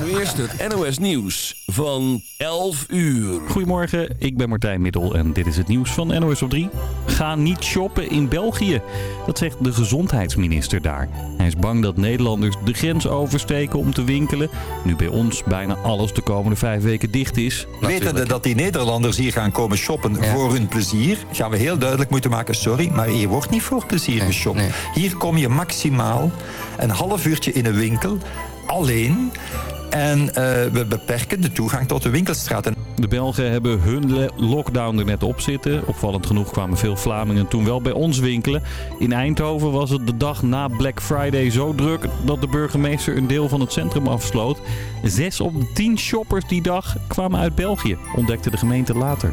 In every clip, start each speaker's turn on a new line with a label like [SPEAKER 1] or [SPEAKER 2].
[SPEAKER 1] Nu eerst het NOS Nieuws van 11 uur.
[SPEAKER 2] Goedemorgen, ik ben Martijn Middel en dit is het nieuws van NOS op 3. Ga niet shoppen in België, dat zegt de gezondheidsminister daar. Hij is bang dat Nederlanders de grens oversteken om te winkelen. Nu bij ons bijna alles de komende vijf weken dicht is.
[SPEAKER 3] Wetende dat die Nederlanders hier gaan komen shoppen voor hun plezier, gaan we heel duidelijk moeten maken, sorry, maar hier wordt niet voor plezier geshopt. Hier kom je maximaal een half uurtje in een winkel, alleen. En eh, we beperken de toegang tot de winkelstraat.
[SPEAKER 2] De Belgen hebben hun lockdown er net op zitten. Opvallend genoeg kwamen veel Vlamingen toen wel bij ons winkelen. In Eindhoven was het de dag na Black Friday zo druk dat de burgemeester een deel van het centrum afsloot. Zes op de tien shoppers die dag kwamen uit België, ontdekte de gemeente later.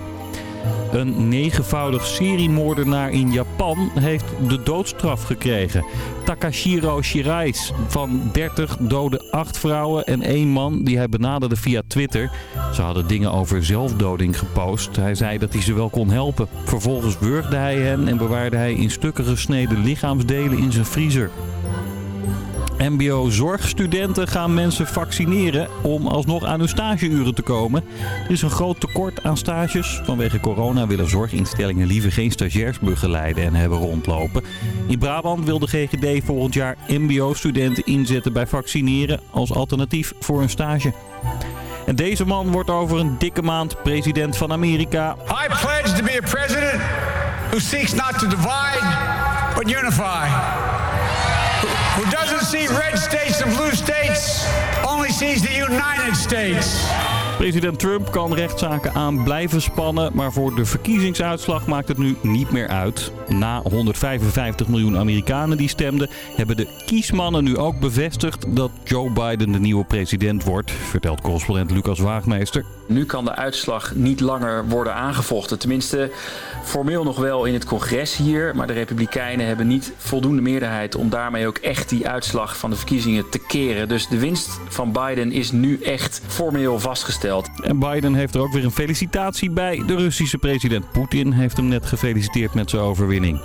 [SPEAKER 2] Een negenvoudig seriemoordenaar in Japan heeft de doodstraf gekregen. Takashiro Shirais van 30 doodde 8 vrouwen en één man die hij benaderde via Twitter. Ze hadden dingen over zelfdoding gepost. Hij zei dat hij ze wel kon helpen. Vervolgens wurgde hij hen en bewaarde hij in stukken gesneden lichaamsdelen in zijn vriezer. MBO-zorgstudenten gaan mensen vaccineren om alsnog aan hun stageuren te komen. Er is een groot tekort aan stages. Vanwege corona willen zorginstellingen liever geen stagiairs begeleiden en hebben rondlopen. In Brabant wil de GGD volgend jaar MBO-studenten inzetten bij vaccineren als alternatief voor een stage. En deze man wordt over een dikke maand president van Amerika.
[SPEAKER 4] I pledge to be a president who seeks not to divide, but unify. See red states and blue states, only sees the United States.
[SPEAKER 2] President Trump kan rechtszaken aan blijven spannen, maar voor de verkiezingsuitslag maakt het nu niet meer uit. Na 155 miljoen Amerikanen die stemden, hebben de kiesmannen nu ook bevestigd dat Joe Biden de nieuwe president wordt, vertelt correspondent Lucas Waagmeester.
[SPEAKER 5] Nu kan de uitslag niet langer worden aangevochten. Tenminste, formeel nog wel in het congres hier. Maar de Republikeinen hebben niet voldoende meerderheid om daarmee ook echt die uitslag van de verkiezingen te keren. Dus de winst van Biden is nu echt formeel vastgesteld.
[SPEAKER 2] En Biden heeft er ook weer een felicitatie bij. De Russische president Poetin heeft hem net gefeliciteerd met zijn overwinning.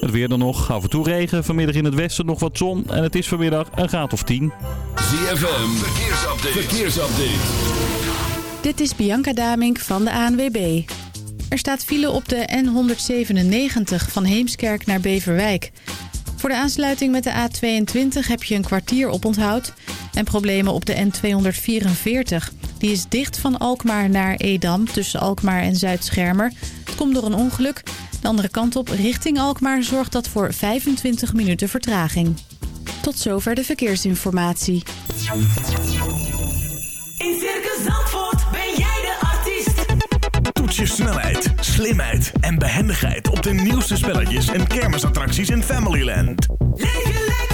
[SPEAKER 2] Het weer dan nog. Af en toe regen. Vanmiddag in het westen nog wat zon. En het is vanmiddag een graad of 10.
[SPEAKER 1] ZFM, verkeersupdate. verkeersupdate.
[SPEAKER 6] Dit is Bianca Damink van de ANWB. Er staat file op de N197 van Heemskerk naar Beverwijk. Voor de aansluiting met de A22 heb je een kwartier op onthoud... en problemen op de N244. Die is dicht van Alkmaar naar Edam tussen Alkmaar en Zuid-Schermer. Het komt door een ongeluk. De andere kant op richting Alkmaar zorgt dat voor 25 minuten vertraging. Tot zover de verkeersinformatie.
[SPEAKER 7] In Circus Zandvoort ben jij de artiest.
[SPEAKER 8] Toets je snelheid, slimheid en behendigheid op de nieuwste spelletjes en kermisattracties in Familyland.
[SPEAKER 7] Leef lekker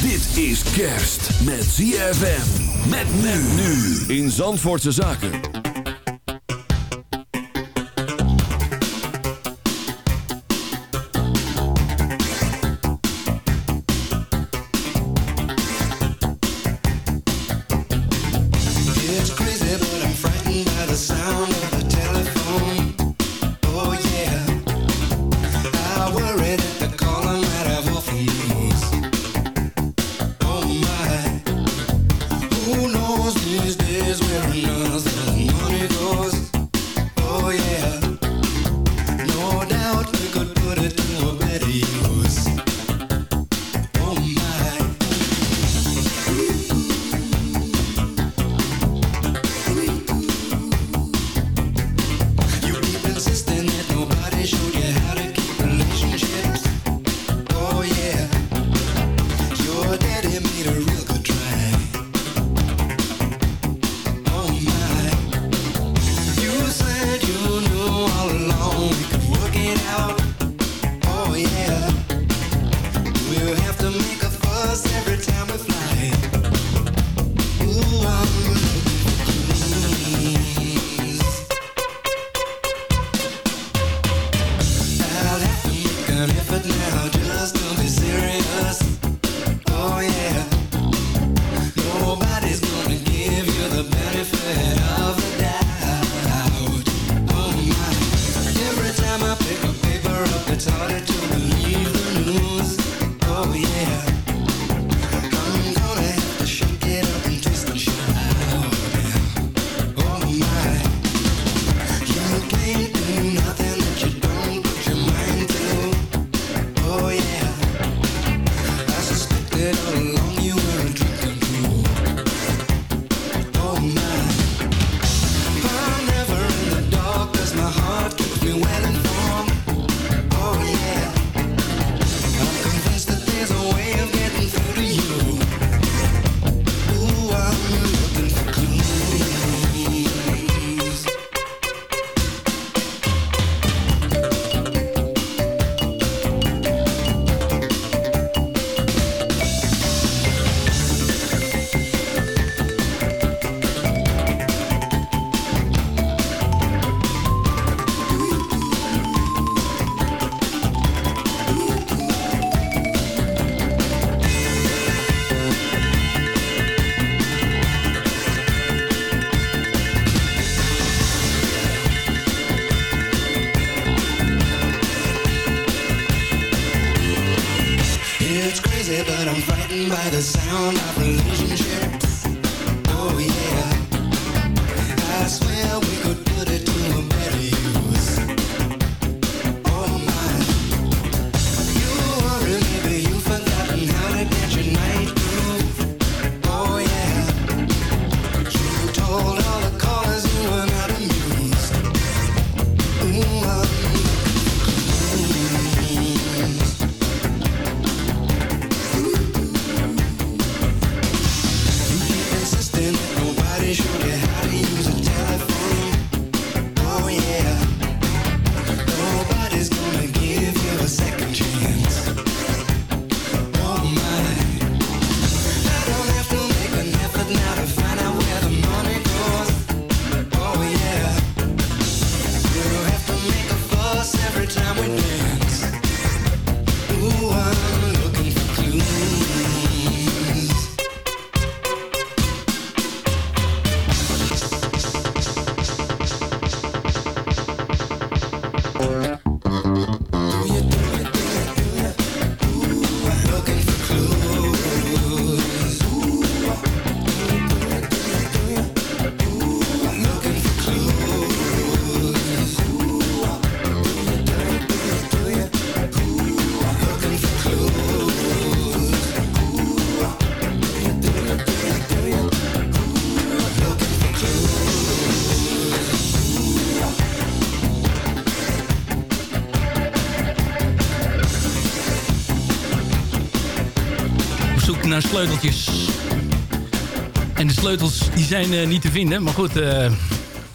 [SPEAKER 1] Dit is kerst met ZFM. Met nu in Zandvoortse Zaken.
[SPEAKER 9] By the sound
[SPEAKER 10] sleuteltjes. En de sleutels die zijn eh, niet te vinden. Maar goed, eh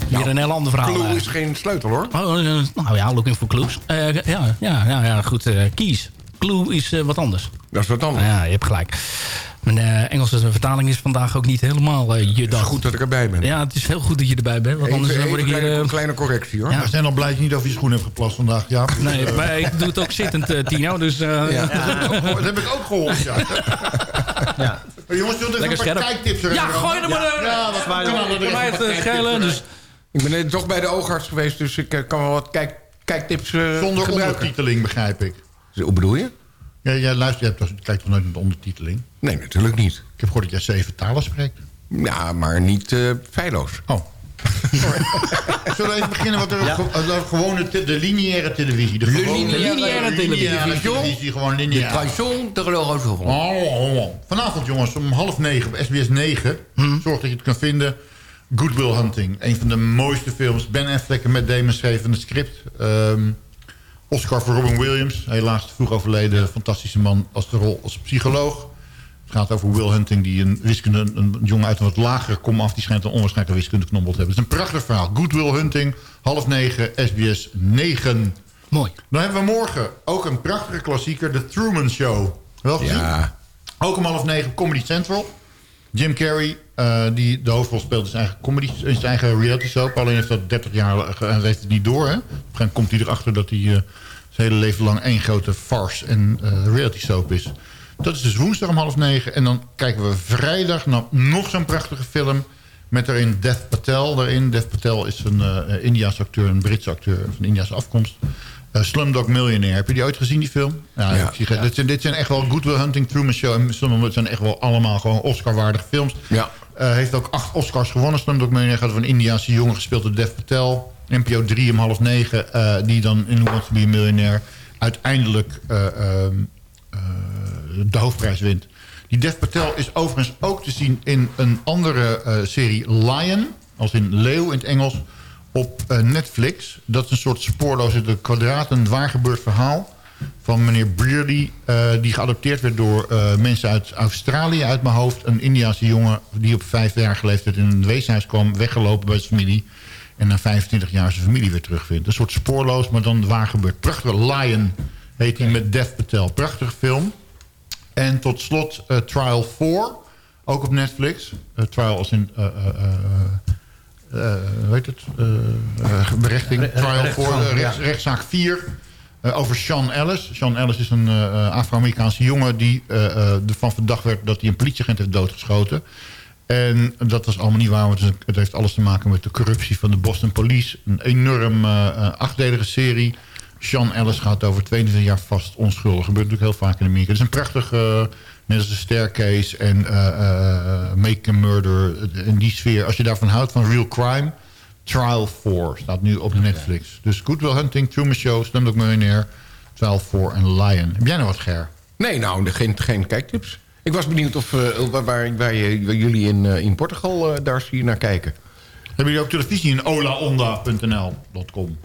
[SPEAKER 10] weer een heel ander verhaal.
[SPEAKER 11] Clue
[SPEAKER 10] eh.
[SPEAKER 11] is geen sleutel hoor.
[SPEAKER 10] Oh, eh, nou ja, looking for clues. Eh, ja, ja, ja, ja, goed. eh keys. Clue is eh, wat anders.
[SPEAKER 11] Dat is wat anders.
[SPEAKER 10] Ja, je hebt gelijk. Mijn eh, Engelse vertaling is vandaag ook niet helemaal eh, je dag.
[SPEAKER 11] Goed dat ik erbij ben.
[SPEAKER 10] Ja, het is heel goed dat je erbij bent. Want anders
[SPEAKER 11] Even,
[SPEAKER 10] eh, word ik hier...
[SPEAKER 11] kleine,
[SPEAKER 10] eh,
[SPEAKER 11] kleine correctie hoor.
[SPEAKER 10] Ja.
[SPEAKER 12] We zijn al blij dat je niet over je schoen hebt geplast vandaag. Ja.
[SPEAKER 10] Nee, maar ik doe het ook zittend, eh, Tino. Dus eh,
[SPEAKER 12] Dat heb ik ook gehoord, ja.
[SPEAKER 10] Ja.
[SPEAKER 12] Maar jongens,
[SPEAKER 10] Lekker
[SPEAKER 12] even een kijktips erin
[SPEAKER 10] Ja, gooi er maar
[SPEAKER 12] Ja,
[SPEAKER 10] een-
[SPEAKER 12] Ja, wat
[SPEAKER 10] mij het, dus-
[SPEAKER 11] Ik ben net toch bij de oogarts geweest, dus ik eh, kan wel wat kijk, kijktips eh,
[SPEAKER 12] Zonder
[SPEAKER 11] gebruiken.
[SPEAKER 12] ondertiteling, begrijp ik.
[SPEAKER 11] Hoe bedoel je?
[SPEAKER 12] Ja, jij luistert, jij hebt toch- kijkt toch nooit naar de ondertiteling?
[SPEAKER 11] Nee, natuurlijk niet.
[SPEAKER 12] Ik heb gehoord dat jij zeven talen spreekt.
[SPEAKER 11] Ja, maar niet eh feilloos.
[SPEAKER 12] Oh. Zullen we even beginnen
[SPEAKER 11] Ja.
[SPEAKER 12] ge- de gewone te- de lineaire televisie. De
[SPEAKER 11] De
[SPEAKER 12] gewone-
[SPEAKER 11] lineaire
[SPEAKER 12] lineaire
[SPEAKER 11] televisie.
[SPEAKER 12] televisie, gewoon lineair.
[SPEAKER 11] De tradition de l'orange
[SPEAKER 12] Oh, oh, oh. Vanavond jongens, om half negen op SBS 9.
[SPEAKER 11] Mhm.
[SPEAKER 12] Zorg dat je het kan vinden. Good Will Hunting. Een van de mooiste films. Ben Affleck en Matt Damon schreven het script. Ehm, Oscar voor Robin Williams. Helaas vroeg overleden. Fantastische man als de rol als psycholoog. Het gaat over Will Hunting, die een wiskunde, een, jongen uit een wat lagere kom af. Die schijnt een onwaarschijnlijke wiskundeknobbel te hebben. Het is een prachtig verhaal. Good Will Hunting, half negen, SBS 9.
[SPEAKER 10] Mooi.
[SPEAKER 12] Dan hebben we morgen ook een prachtige klassieker, The Truman Show. Wel gezien?
[SPEAKER 11] Ja.
[SPEAKER 12] Ook om half negen, Comedy Central. Jim Carrey, eh, die de hoofdrol speelt in zijn eigen, comedy, in zijn eigen reality soap. Alleen heeft dat 30 jaar en heeft het niet door. Hè? Op een gegeven moment komt hij erachter dat hij eh, zijn hele leven lang één grote farce en eh, reality soap is. Dat is dus woensdag om half negen. En dan kijken we vrijdag naar nog zo'n prachtige film. Met daarin Dev Patel. Daarin. Dev Patel is een eh Indiaas acteur, een Britse acteur van Indiaanse afkomst. Eh, Slumdog Millionaire. Heb je die ooit gezien, die film? Ja,
[SPEAKER 11] Ja.
[SPEAKER 12] ik zie geen- Dit, zijn, dit zijn echt wel Good Will Hunting, Truman Show. En sommige zijn echt wel allemaal gewoon Oscar-waardige films.
[SPEAKER 11] Ja.
[SPEAKER 12] Eh, heeft ook acht Oscars gewonnen. Slumdog Millionaire gaat over een Indiaanse jongen gespeeld door Dev Patel. NPO 3 om half negen. die dan in Who Wants to be a Millionaire uiteindelijk eh, ehm, eh, de hoofdprijs wint. Die Dev Patel is overigens ook te zien in een andere eh, serie Lion. Als in leeuw in het Engels. Op eh, Netflix. Dat is een soort spoorloos in de kwadraat. Een waar gebeurd verhaal. Van meneer Brearley. eh, die geadopteerd werd door mensen uit Australië uit mijn hoofd. Een Indiaanse jongen die op vijf jaar geleefd in een weeshuis kwam. Weggelopen bij zijn familie. En na 25 jaar zijn familie weer terugvindt. Een soort spoorloos, maar dan waar gebeurt. Prachtig. Lion heet hij met Dev Patel. Prachtige film. En tot slot eh, Trial 4, ook op Netflix. Eh, trial als in, hoe heet het, Eh, eh, berechting.
[SPEAKER 13] Re-
[SPEAKER 12] Trial
[SPEAKER 13] rechtszaak,
[SPEAKER 12] 4, eh,
[SPEAKER 13] ja.
[SPEAKER 12] rechts- rechtszaak 4. eh, over Sean Ellis. Sean Ellis is een Afro-Amerikaanse jongen die ervan verdacht werd dat hij een politieagent heeft doodgeschoten. En dat was allemaal niet waar, want het het heeft alles te maken met de corruptie van de Boston Police. Een enorm achtdelige serie. Sean Ellis gaat over 22 jaar vast onschuldig. gebeurt natuurlijk heel vaak in Amerika. Het is een prachtige Net als de Staircase en eh, eh, Make a Murder. In die sfeer. Als je daarvan houdt, van Real Crime... Trial 4 staat nu op Netflix. Dus Good Will Hunting, Truman Show, Slumdog Millionaire... Trial 4 en Lion. Heb jij nog wat, Ger?
[SPEAKER 11] Nee, nou, geen, geen kijktips. Ik was benieuwd of, eh, waar, waar, jullie in, eh, in Portugal eh, daar hier naar kijken.
[SPEAKER 12] Hebben jullie ook televisie in olaonda.nl.com?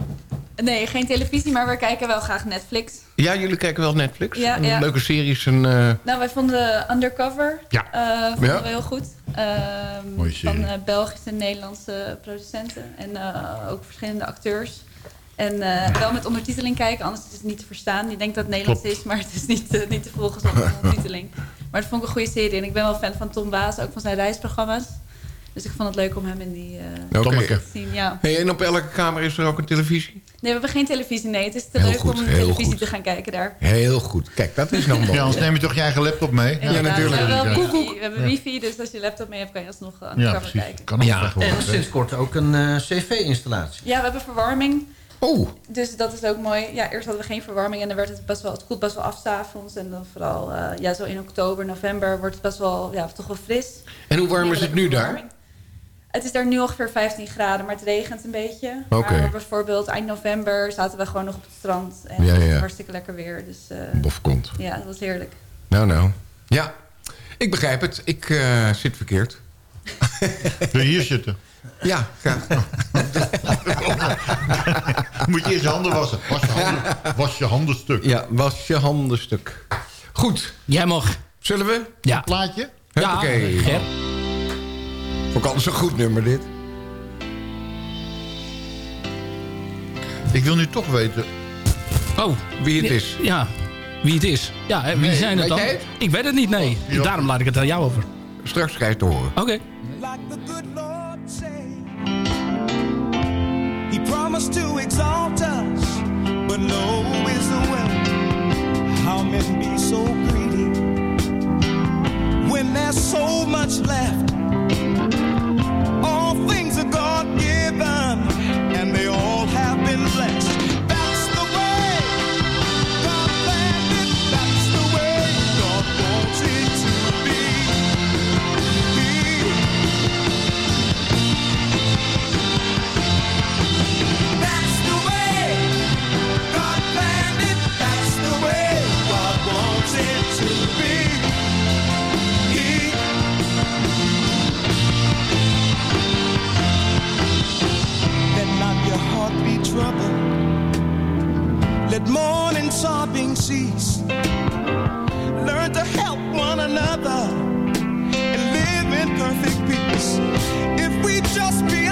[SPEAKER 13] Nee, geen televisie, maar we kijken wel graag Netflix.
[SPEAKER 11] Ja, jullie kijken wel Netflix?
[SPEAKER 13] Ja, ja.
[SPEAKER 11] Leuke series en... eh,
[SPEAKER 13] Nou, wij vonden Undercover
[SPEAKER 11] Ja.
[SPEAKER 13] eh, vonden
[SPEAKER 11] Ja.
[SPEAKER 13] we heel goed. Ehm,
[SPEAKER 11] Mooie serie.
[SPEAKER 13] van eh, Belgische en Nederlandse producenten. En eh, ook verschillende acteurs. En eh, wel met ondertiteling kijken, anders is het niet te verstaan. Je denkt dat het Nederlands
[SPEAKER 12] Klopt.
[SPEAKER 13] is, maar het is niet, niet te volgen zonder ondertiteling. Maar dat vond ik een goede serie. En ik ben wel fan van Tom Waas, ook van zijn reisprogramma's. Dus ik vond het leuk om hem in die eh.
[SPEAKER 12] Tommeke.
[SPEAKER 13] te zien. Ja.
[SPEAKER 11] Hey, en op elke kamer is er ook een televisie?
[SPEAKER 13] Nee, we hebben geen televisie. Nee, het is te
[SPEAKER 11] Heel
[SPEAKER 13] leuk
[SPEAKER 11] goed,
[SPEAKER 13] om
[SPEAKER 11] heel
[SPEAKER 13] televisie
[SPEAKER 11] goed.
[SPEAKER 13] te gaan kijken daar.
[SPEAKER 11] Heel goed. Kijk, dat is nog mooi.
[SPEAKER 12] Ja, anders neem je toch je eigen laptop mee?
[SPEAKER 13] Inderdaad, We hebben, wel
[SPEAKER 12] Ja.
[SPEAKER 13] wifi, we hebben
[SPEAKER 12] Ja.
[SPEAKER 13] wifi, dus als je laptop mee hebt, kan je alsnog aan
[SPEAKER 12] Ja,
[SPEAKER 13] de
[SPEAKER 12] precies.
[SPEAKER 13] kijken.
[SPEAKER 12] Kan
[SPEAKER 14] Ja, en sinds kort ook een eh, cv-installatie.
[SPEAKER 13] Ja, we hebben verwarming.
[SPEAKER 11] Oh.
[SPEAKER 13] Dus dat is ook mooi. Ja, eerst hadden we geen verwarming en dan werd het best wel, het koelt best wel af s'avonds. En dan vooral, eh, ja, zo in oktober, november wordt het best wel, ja, toch wel fris.
[SPEAKER 11] En hoe warm is het nu daar?
[SPEAKER 13] Het is daar nu ongeveer 15 graden, maar het regent een beetje.
[SPEAKER 11] Oké.
[SPEAKER 13] Maar bijvoorbeeld eind november zaten we gewoon nog op het strand. En
[SPEAKER 11] Ja,
[SPEAKER 13] het was
[SPEAKER 11] ja.
[SPEAKER 13] hartstikke lekker weer. Dus eh,
[SPEAKER 11] Bof komt.
[SPEAKER 13] ja, dat was heerlijk.
[SPEAKER 11] Nou, nou. Ja, ik begrijp het. Ik eh, zit verkeerd.
[SPEAKER 12] Wil je hier zitten?
[SPEAKER 11] Ja, graag.
[SPEAKER 12] Moet je eerst je handen wassen. Was je handen, was je handen stuk.
[SPEAKER 11] Ja, was je handen stuk. Goed.
[SPEAKER 10] Jij mag.
[SPEAKER 11] Zullen we?
[SPEAKER 10] Ja.
[SPEAKER 12] Plaatje?
[SPEAKER 10] Ja,
[SPEAKER 11] Oké. Ik anders een goed nummer, dit.
[SPEAKER 12] Ik wil nu toch weten...
[SPEAKER 10] Oh.
[SPEAKER 11] Wie het is.
[SPEAKER 10] Ja, wie het is. Ja, hè, wie
[SPEAKER 11] Nee,
[SPEAKER 10] zijn het
[SPEAKER 11] weet
[SPEAKER 10] dan?
[SPEAKER 11] jij het?
[SPEAKER 10] Ik weet het niet, nee.
[SPEAKER 12] Ja.
[SPEAKER 10] Daarom laat ik het aan jou over.
[SPEAKER 11] Straks krijg je het te horen.
[SPEAKER 10] Oké.
[SPEAKER 9] Like the good Lord say, He promised to exalt us, but low is the way. How men be so greedy when there's so much left. forgiven. Heart. Let mourning, sobbing cease. Learn to help one another and live in perfect peace. If we just be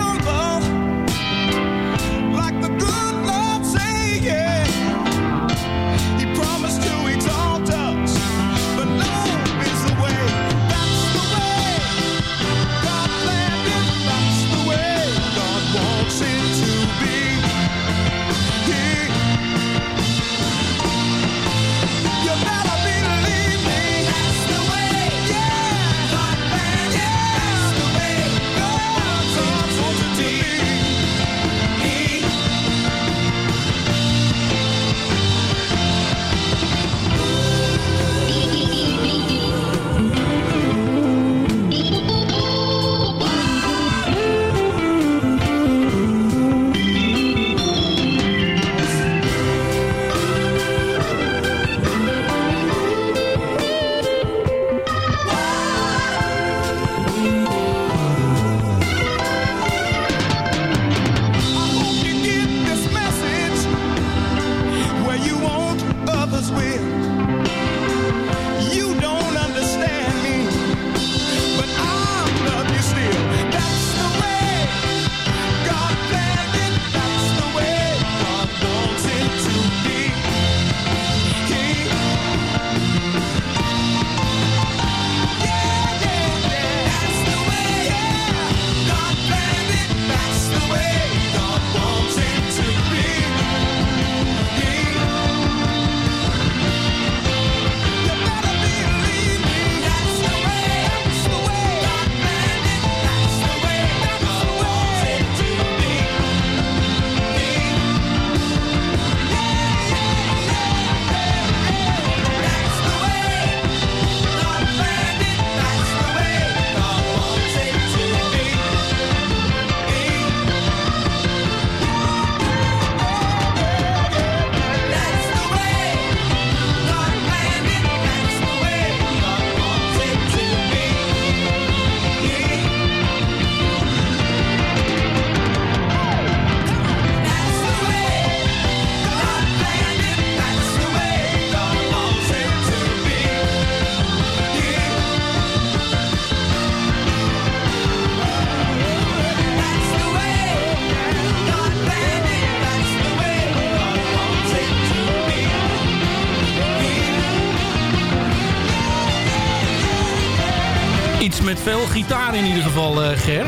[SPEAKER 10] Ger.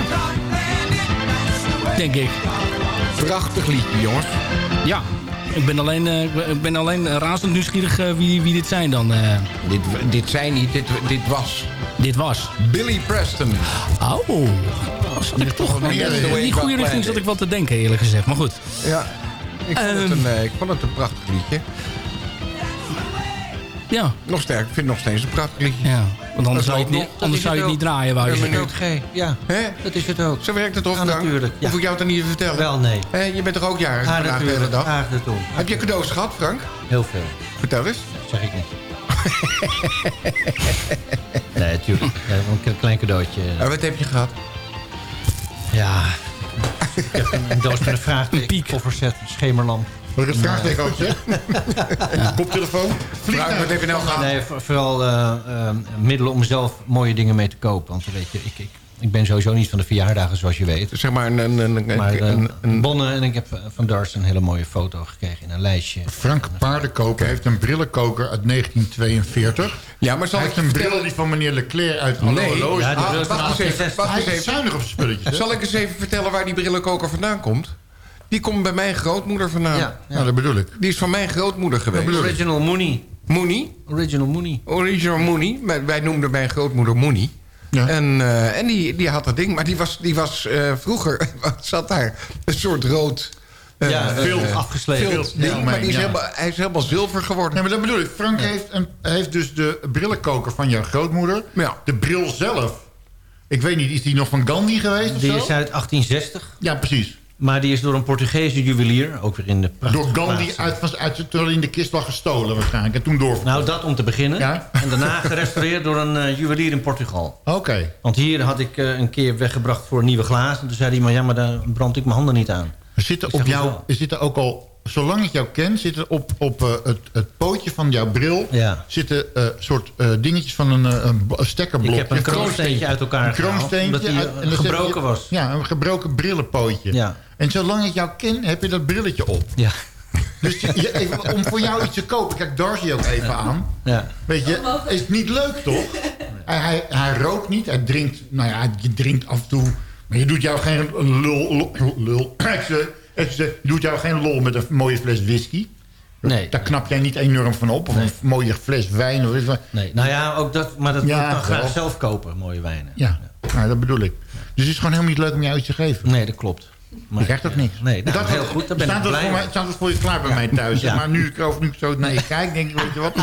[SPEAKER 10] Denk ik.
[SPEAKER 11] Prachtig liedje, jongens.
[SPEAKER 10] Ja. Ik ben alleen, eh, ik ben- alleen razend nieuwsgierig eh, wie, wie dit zijn dan. eh.
[SPEAKER 11] Dit, dit zijn niet, dit, dit was.
[SPEAKER 10] Dit was.
[SPEAKER 11] Billy Preston.
[SPEAKER 10] Oh. Zat ik toch in die goede richting zat ik wel te denken, eerlijk gezegd. Maar goed.
[SPEAKER 11] Ja, ik vond, het,
[SPEAKER 10] Ehm.
[SPEAKER 11] een, ik vond het een prachtig liedje.
[SPEAKER 10] Ja.
[SPEAKER 11] Nog sterk, ik vind het nog steeds een prachtig liedje.
[SPEAKER 10] Ja, want anders zou je het niet, anders zou je het niet draaien, wou je zeggen.
[SPEAKER 11] minuut
[SPEAKER 14] G, ja.
[SPEAKER 11] Hè?
[SPEAKER 14] Dat is het ook.
[SPEAKER 11] Zo werkt het toch,
[SPEAKER 14] Ja,
[SPEAKER 11] Frank?
[SPEAKER 14] natuurlijk, ja.
[SPEAKER 11] Hoef ik jou het dan niet te vertellen?
[SPEAKER 14] Wel, nee.
[SPEAKER 11] Hè, je bent toch ook jarig
[SPEAKER 14] Ja,
[SPEAKER 11] vandaag de hele
[SPEAKER 14] natuurlijk.
[SPEAKER 11] dag?
[SPEAKER 14] Graag dat doen.
[SPEAKER 11] Heb je cadeaus gehad, Frank?
[SPEAKER 14] Heel veel.
[SPEAKER 11] Vertel eens.
[SPEAKER 14] Zeg ik niet. nee, natuurlijk. Ja, een klein cadeautje.
[SPEAKER 11] En wat heb je gehad?
[SPEAKER 14] Ja, ik heb een, een doos met een vraagteken, kofferset, een schemerlamp.
[SPEAKER 12] Wat ik het vraagteken ook zeg? Koptelefoon?
[SPEAKER 11] Frank, wat heb je nou gehad?
[SPEAKER 14] Nee, voor- vooral eh, eh, middelen om zelf mooie dingen mee te kopen. Want weet je, ik, ik, ik ben sowieso niet van de verjaardagen, zoals je weet.
[SPEAKER 11] Zeg maar een... een, een,
[SPEAKER 14] Maar eh,
[SPEAKER 11] een- een-
[SPEAKER 14] bonnen en ik heb van Dars een hele mooie foto gekregen in een lijstje.
[SPEAKER 12] Frank Paardenkoper heeft een brillenkoker uit 1942.
[SPEAKER 11] Ja, maar zal
[SPEAKER 12] Hij
[SPEAKER 11] ik
[SPEAKER 12] heeft een bril die van meneer Leclerc uit Hallo
[SPEAKER 11] Nee,
[SPEAKER 12] Hallo
[SPEAKER 14] ja, die
[SPEAKER 12] Ah,
[SPEAKER 14] bril is van
[SPEAKER 12] wacht eens even,
[SPEAKER 14] 1860.
[SPEAKER 12] wacht Hij is zuinig op spulletjes.
[SPEAKER 11] Zal ik eens even vertellen waar die brillenkoker vandaan komt? Die komt bij mijn grootmoeder vandaan.
[SPEAKER 14] Ja,
[SPEAKER 12] Nou, dat bedoel ik.
[SPEAKER 11] Die is van mijn grootmoeder geweest.
[SPEAKER 14] Original Mooney.
[SPEAKER 11] Moenie.
[SPEAKER 14] Original Mooney.
[SPEAKER 11] Original Moenie. Wij, wij noemden mijn grootmoeder Moenie.
[SPEAKER 12] Ja.
[SPEAKER 11] En, eh, en die, die had dat ding. Maar die was, die was eh, vroeger... zat daar een soort rood... eh,
[SPEAKER 14] Ja, veel afgeslepen.
[SPEAKER 12] Ja,
[SPEAKER 11] ding, maar die is
[SPEAKER 12] ja.
[SPEAKER 11] helemaal, hij is helemaal zilver geworden.
[SPEAKER 12] Nee, maar dat bedoel ik. Frank heeft, een, heeft dus de brillenkoker van jouw grootmoeder.
[SPEAKER 11] Ja.
[SPEAKER 12] De bril zelf. Ik weet niet, is die nog van Gandhi geweest of
[SPEAKER 14] Die
[SPEAKER 12] zo?
[SPEAKER 14] is uit 1860.
[SPEAKER 12] Ja, precies.
[SPEAKER 14] Maar die is door een Portugese juwelier, ook weer in de prachtige
[SPEAKER 12] Door Gandhi
[SPEAKER 14] plaats.
[SPEAKER 12] uit, van- uit, terwijl in de kist lag gestolen waarschijnlijk. En toen door.
[SPEAKER 14] Nou, dat om te beginnen.
[SPEAKER 12] Ja.
[SPEAKER 14] En daarna gerestaureerd door een eh, juwelier in Portugal.
[SPEAKER 12] Oké.
[SPEAKER 14] Want hier had ik eh, een keer weggebracht voor nieuwe glazen. En toen zei hij, maar ja, maar daar brand ik mijn handen niet aan.
[SPEAKER 12] Er zitten op jou, er zitten ook al, zolang ik jou ken, zitten op, op eh, het, het pootje van jouw bril
[SPEAKER 14] Ja.
[SPEAKER 12] zitten eh, soort eh, dingetjes van een, eh, een, stekkerblok.
[SPEAKER 14] Ik heb een kroonsteentje uit elkaar
[SPEAKER 12] Een
[SPEAKER 14] gehaald,
[SPEAKER 12] kroonsteentje.
[SPEAKER 14] omdat die, eh,
[SPEAKER 12] dan zet
[SPEAKER 14] gebroken
[SPEAKER 12] je-
[SPEAKER 14] was.
[SPEAKER 12] Ja, een gebroken brillenpootje.
[SPEAKER 14] Ja.
[SPEAKER 12] En zolang ik jou ken, heb je dat brilletje op.
[SPEAKER 14] Ja.
[SPEAKER 12] Dus je- even, om voor jou iets te kopen, kijk Darcy ook even aan.
[SPEAKER 14] Ja.
[SPEAKER 12] Weet je, is het niet leuk toch? Hij, hij, hij rookt niet, hij drinkt, nou ja, je drinkt af en toe. Maar je doet jou geen lul, lul, lul. Ik je doet jou geen lol met een mooie fles whisky.
[SPEAKER 14] Nee.
[SPEAKER 12] Daar knap jij niet enorm van op. Of een mooie fles wijn. Of iets van-
[SPEAKER 14] Nee, nou ja, ook dat, maar dat
[SPEAKER 12] Ja,
[SPEAKER 14] moet ik dan graag zelf kopen, mooie wijnen.
[SPEAKER 12] Ja, nou, dat bedoel ik. Dus het is gewoon helemaal niet leuk om jou iets te geven.
[SPEAKER 14] Nee, dat klopt. Maar,
[SPEAKER 12] je krijgt ook niks.
[SPEAKER 14] Nee, nou,
[SPEAKER 12] Dat-
[SPEAKER 14] heel goed, daar ben
[SPEAKER 12] staat
[SPEAKER 14] ik blij
[SPEAKER 12] voor mij,
[SPEAKER 14] mee.
[SPEAKER 12] staat dat voor je klaar bij mij thuis.
[SPEAKER 14] Ja.
[SPEAKER 12] Maar nu ik over nu ik zo naar je kijk, denk ik, weet je wat?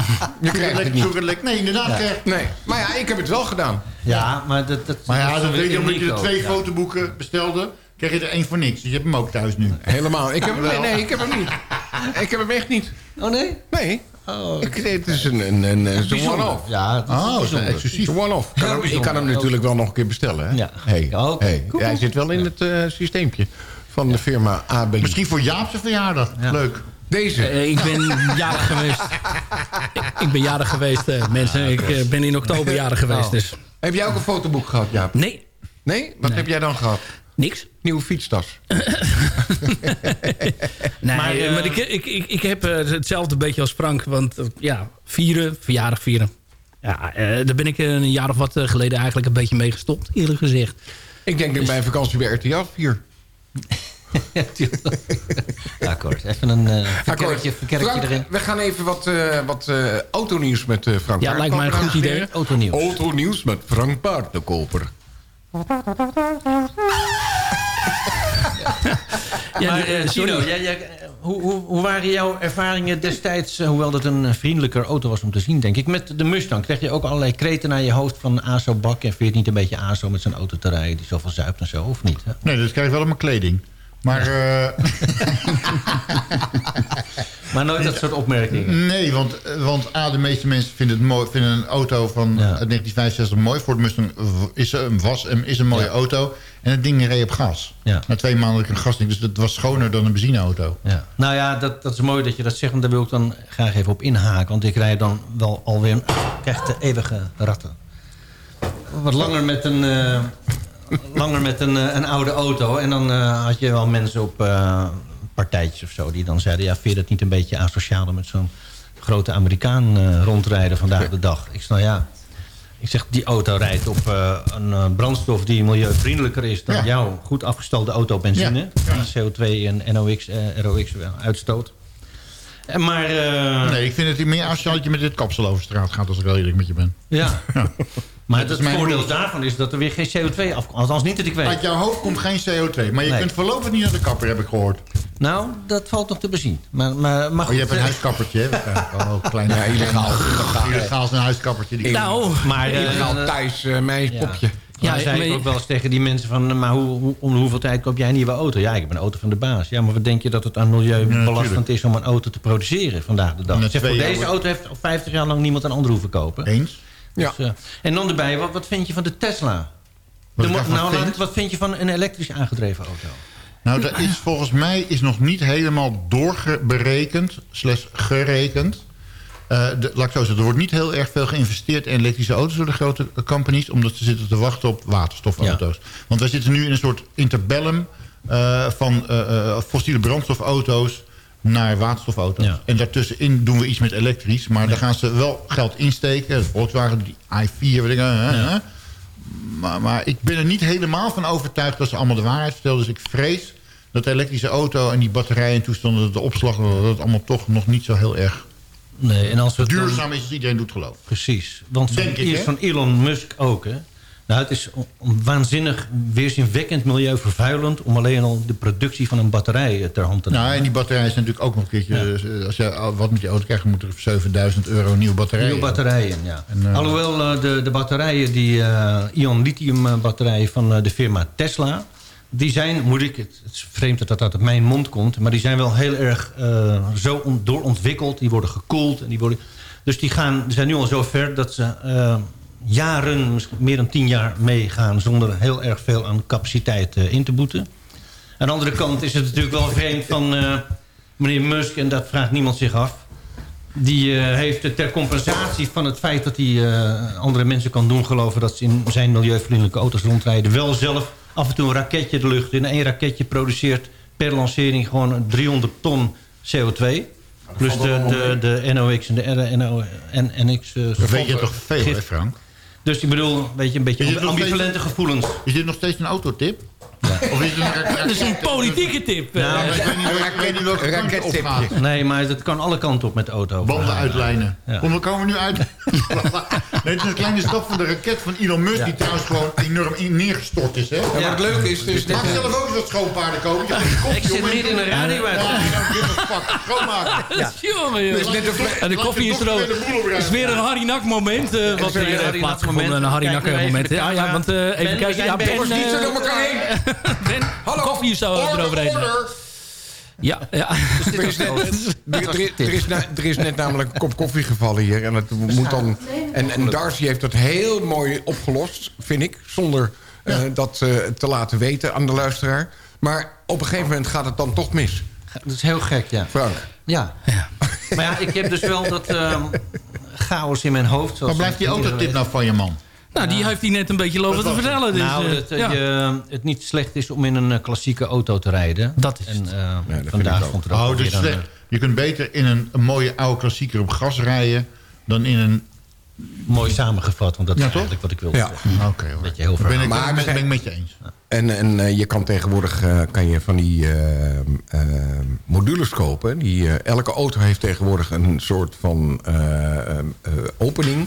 [SPEAKER 12] Je
[SPEAKER 11] krijgt het niet.
[SPEAKER 12] Nee, inderdaad.
[SPEAKER 14] Ja.
[SPEAKER 12] krijg-
[SPEAKER 11] Nee, maar ja, ik heb het wel gedaan.
[SPEAKER 14] Ja, maar dat... dat
[SPEAKER 12] Maar ja,
[SPEAKER 14] dat
[SPEAKER 12] weet je, omdat je
[SPEAKER 14] ook,
[SPEAKER 12] twee
[SPEAKER 14] ja.
[SPEAKER 12] fotoboeken bestelde, kreeg je er één voor niks. Dus je hebt hem ook thuis nu.
[SPEAKER 11] Helemaal. Ik heb hem, nee, nee, ik heb hem niet. Ik heb hem echt niet.
[SPEAKER 14] Oh nee?
[SPEAKER 11] Nee. Ik, nee, het is een, een, een, een, one-off.
[SPEAKER 14] Ja, het is
[SPEAKER 12] Oh, is exclusief.
[SPEAKER 11] Zo'n one-off. Kan
[SPEAKER 14] Heel
[SPEAKER 11] hem- Ik kan hem natuurlijk wel nog een keer bestellen. Hè?
[SPEAKER 14] Ja.
[SPEAKER 11] Hey,
[SPEAKER 14] Ja,
[SPEAKER 11] hey.
[SPEAKER 14] Cool.
[SPEAKER 11] Hij zit wel in het eh, systeempje van de firma AB.
[SPEAKER 12] Misschien voor Jaapse verjaardag.
[SPEAKER 14] Ja.
[SPEAKER 12] Leuk.
[SPEAKER 11] Deze.
[SPEAKER 10] Eh, ik ben jarig geweest. Ik, ik ben jarig geweest, eh, mensen. Ik ben in oktober jarig geweest,
[SPEAKER 14] Oh.
[SPEAKER 10] dus...
[SPEAKER 11] Heb jij ook een fotoboek gehad, Jaap?
[SPEAKER 10] Nee,
[SPEAKER 11] Nee? Wat
[SPEAKER 10] Nee.
[SPEAKER 11] heb jij dan gehad?
[SPEAKER 10] Niks.
[SPEAKER 11] Nieuwe fietstas.
[SPEAKER 10] Nee,
[SPEAKER 14] Maar,
[SPEAKER 10] maar,
[SPEAKER 14] eh,
[SPEAKER 10] ik, ik, ik, ik heb eh, hetzelfde beetje als Frank. Want eh, ja, vieren, verjaardag vieren. Ja, eh, daar ben ik een jaar of wat eh, geleden eigenlijk een beetje mee gestopt, eerlijk gezegd.
[SPEAKER 11] Ik denk dat ik mijn vakantie bij RTL vier.
[SPEAKER 14] Ja. Akkoord. Even een eh verkerkje, verkerkje
[SPEAKER 11] Frank,
[SPEAKER 14] erin.
[SPEAKER 11] we gaan even wat, eh wat eh, autonieuws met eh, Frank
[SPEAKER 10] Ja, lijkt mij een goed idee.
[SPEAKER 14] Autonieuws.
[SPEAKER 11] Autonieuws met Frank Paardenkoper.
[SPEAKER 10] Ja,
[SPEAKER 14] maar eh,
[SPEAKER 10] eh,
[SPEAKER 14] jij- jij, eh, hoe, hoe, hoe waren jouw ervaringen destijds... eh, hoewel het een vriendelijker auto was om te zien, denk ik... met de Mustang? Kreeg je ook allerlei kreten naar je hoofd van ASO Bak... en vind je het niet een beetje ASO met zo'n auto te rijden... die zoveel zuipt en zo, of niet? Hè?
[SPEAKER 12] Nee, dat krijg je wel op mijn kleding. Maar eh,
[SPEAKER 14] Maar nooit dat soort opmerkingen.
[SPEAKER 12] nee, want, want A, de meeste mensen vinden, het mooi, vinden een auto van
[SPEAKER 14] Ja.
[SPEAKER 12] uit 1965 mooi. Ford Mustang is een, was, en is een mooie
[SPEAKER 14] Ja.
[SPEAKER 12] auto. En het ding reed op gas.
[SPEAKER 14] Ja.
[SPEAKER 12] Na twee maanden een gasding, dus dat was schoner dan een benzineauto.
[SPEAKER 14] Ja. Nou ja, dat, dat is mooi dat je dat zegt. Want daar wil ik dan graag even op inhaken. Want ik rijd dan wel alweer... Krijg de eeuwige ratten. Wat langer met een... eh, langer met een, eh, een oude auto. En dan eh, had je wel mensen op eh, partijtjes of zo... die dan zeiden... ja, vind je dat niet een beetje asociaal... om met zo'n grote Amerikaan rondrijden vandaag de dag? Ik zei, nou ja... Ik zeg, die auto rijdt op een brandstof die milieuvriendelijker is... dan
[SPEAKER 12] Ja.
[SPEAKER 14] jouw goed afgestelde auto benzine.
[SPEAKER 12] Ja.
[SPEAKER 14] Die CO2 en NOx, ROX uitstoot. Maar...
[SPEAKER 12] Nee, ik vind het meer als je met dit kapsel over straat gaat... als ik wel eerlijk met je ben.
[SPEAKER 14] Ja. Maar
[SPEAKER 12] Dat
[SPEAKER 14] het
[SPEAKER 12] mijn
[SPEAKER 14] voordeel daarvan is dat er weer geen CO2 afkomt. Althans niet dat ik weet.
[SPEAKER 12] Uit jouw hoofd komt geen CO2. Maar je
[SPEAKER 14] Nee.
[SPEAKER 12] kunt voorlopig niet naar de kapper, heb ik gehoord.
[SPEAKER 14] Nou, dat valt nog te bezien. Maar, maar, maar
[SPEAKER 12] Oh, je hebt een huiskappertje, hè? Oh, klein.
[SPEAKER 11] Ja, illegaal.
[SPEAKER 12] Illegaal is een huiskappertje. Die
[SPEAKER 10] Nou,
[SPEAKER 14] Maar, eh,
[SPEAKER 11] Illegaal
[SPEAKER 14] eh,
[SPEAKER 11] thuis, eh mijn
[SPEAKER 14] ja.
[SPEAKER 11] popje.
[SPEAKER 14] Ja, zei ik ook wel eens tegen die mensen van... maar hoe, hoe, om hoeveel tijd koop jij een nieuwe auto? Ja, ik heb een auto van de baas. Ja, maar wat denk je dat het aan milieu
[SPEAKER 12] Ja,
[SPEAKER 14] belastend
[SPEAKER 12] tuurlijk.
[SPEAKER 14] is... om een auto te produceren vandaag de dag? Zeg, voor deze auto heeft al 50 jaar lang niemand een andere hoeven kopen.
[SPEAKER 12] Eens.
[SPEAKER 11] Ja.
[SPEAKER 14] Dus, eh, en dan erbij, wat, wat vind je van de Tesla?
[SPEAKER 12] Wat
[SPEAKER 14] De nou,
[SPEAKER 12] vind?
[SPEAKER 14] wat vind je van een elektrisch aangedreven auto?
[SPEAKER 12] Nou, dat is volgens mij is nog niet helemaal doorberekend, slash gerekend. Eh, de, laat ik zo zeggen, er wordt niet heel erg veel geïnvesteerd in elektrische auto's door de grote companies, omdat ze zitten te wachten op waterstofauto's. Want wij zitten nu in een soort interbellum eh, van fossiele brandstofauto's naar waterstofauto's.
[SPEAKER 14] Ja.
[SPEAKER 12] En daartussenin doen we iets met elektrisch, maar daar gaan ze wel geld insteken. Volkswagen, die i4, weet ik, eh. Maar, maar ik ben er niet helemaal van overtuigd dat ze allemaal de waarheid vertellen. Dus ik vrees dat de elektrische auto en die batterijen en toestanden... de opslag, dat het allemaal toch nog niet zo heel erg
[SPEAKER 14] Nee, en als we het dan-
[SPEAKER 12] duurzaam is als iedereen doet geloof.
[SPEAKER 14] Precies. Want
[SPEAKER 12] Denk ik, hè?
[SPEAKER 14] van Elon Musk ook, hè? Nou, het is waanzinnig weerzinwekkend milieuvervuilend... om alleen al de productie van een batterij eh, ter hand te nemen.
[SPEAKER 12] Nou, en die batterijen zijn natuurlijk ook nog een keertje... eh, als je wat met je auto krijgt, moet er 7000 euro nieuwe batterijen.
[SPEAKER 14] Nieuwe batterijen, ja.
[SPEAKER 12] En, eh,
[SPEAKER 14] Alhoewel de, de batterijen, die ion-lithium batterijen van de firma Tesla... die zijn, moet ik, het, is vreemd dat dat uit mijn mond komt... maar die zijn wel heel erg zo on- doorontwikkeld. Die worden gekoeld. En die worden, dus die gaan, die zijn nu al zo ver dat ze jaren, misschien meer dan tien jaar meegaan... zonder heel erg veel aan capaciteit eh, in te boeten. Aan de andere kant is het natuurlijk wel vreemd van eh, meneer Musk... en dat vraagt niemand zich af... Die eh, heeft ter compensatie van het feit dat hij eh, andere mensen kan doen geloven... dat ze in zijn milieuvriendelijke auto's rondrijden... wel zelf af en toe een raketje de lucht in. Eén raketje produceert per lancering gewoon 300 ton CO2. Plus de, de, de NOx en de NX. eh,
[SPEAKER 12] Dat weet je toch veel, hè Frank?
[SPEAKER 14] Dus ik bedoel, weet je, een beetje ambivalente
[SPEAKER 12] steeds-
[SPEAKER 14] gevoelens.
[SPEAKER 12] Is dit nog steeds een autotip? Of is het een
[SPEAKER 10] Dat is een politieke tip. eh.
[SPEAKER 14] Nou,
[SPEAKER 12] Ja, maar ik weet niet welke- ik weet niet welke kant het opgaat.
[SPEAKER 14] Nee, maar dat kan alle kanten op met de auto.
[SPEAKER 12] Banden uitlijnen.
[SPEAKER 14] Ja.
[SPEAKER 12] Kom, we komen nu uit. nee, het is een kleine stap van de raket van Elon Musk... die trouwens gewoon enorm neergestort is. Hè?
[SPEAKER 11] Ja, maar het leuke is dus...
[SPEAKER 12] Mag zelf ook eens wat schoonpaarden kopen. Koffie,
[SPEAKER 14] Ik zit midden in een radio uit.
[SPEAKER 12] Ja, ja. Schoonmaken.
[SPEAKER 11] Het fle-
[SPEAKER 10] En de koffie is er ook. Het is weer een Harry Nak moment. eh, wat
[SPEAKER 14] Nak
[SPEAKER 10] plaatsgevonden.
[SPEAKER 14] moment.
[SPEAKER 10] Een Harry Nak moment. Ja, ja, want eh, even kijken. Ja,
[SPEAKER 14] Ben.
[SPEAKER 11] Niet zo door elkaar heen.
[SPEAKER 10] Ben,
[SPEAKER 11] Hallo.
[SPEAKER 10] koffie zo
[SPEAKER 11] Order,
[SPEAKER 10] eroverheen.
[SPEAKER 11] order.
[SPEAKER 10] Ja, ja.
[SPEAKER 11] Er is, net, er, is na- er is net namelijk een kop koffie gevallen hier. En, het moet dan, en, en Darcy heeft dat heel mooi opgelost, vind ik. Zonder eh, dat eh, te laten weten aan de luisteraar. Maar op een gegeven moment gaat het dan toch mis.
[SPEAKER 14] Dat is heel gek, ja.
[SPEAKER 11] Frank.
[SPEAKER 14] Ja. Maar ja, ik heb dus wel dat ehm, chaos in mijn hoofd. zoals
[SPEAKER 12] Waar blijft die autotip nou van je man?
[SPEAKER 10] Nou, die heeft hij net een beetje lopen te vertellen. Dus,
[SPEAKER 14] nou,
[SPEAKER 10] eh,
[SPEAKER 14] dat eh,
[SPEAKER 10] ja.
[SPEAKER 14] je, het niet slecht is om in een eh, klassieke auto te rijden.
[SPEAKER 10] Dat is
[SPEAKER 14] En eh,
[SPEAKER 11] ik
[SPEAKER 14] vandaag vond er ook
[SPEAKER 12] Oh, dus
[SPEAKER 14] een.
[SPEAKER 12] Je kunt beter in een, een mooie oude klassieker op gas rijden... dan in een...
[SPEAKER 14] eh, mooi samengevat. Want dat
[SPEAKER 12] Ja,
[SPEAKER 14] is
[SPEAKER 12] toch?
[SPEAKER 14] eigenlijk wat ik wilde
[SPEAKER 11] Ja.
[SPEAKER 14] zeggen.
[SPEAKER 12] Oké, hoor.
[SPEAKER 14] Dat je heel
[SPEAKER 12] ben ik.
[SPEAKER 11] Maar
[SPEAKER 12] ben, ik met je eens.
[SPEAKER 11] En, en eh, je kan tegenwoordig eh, kan je van die eh, eh, modules kopen. Die, eh, elke auto heeft tegenwoordig een soort van eh, eh, eh, opening...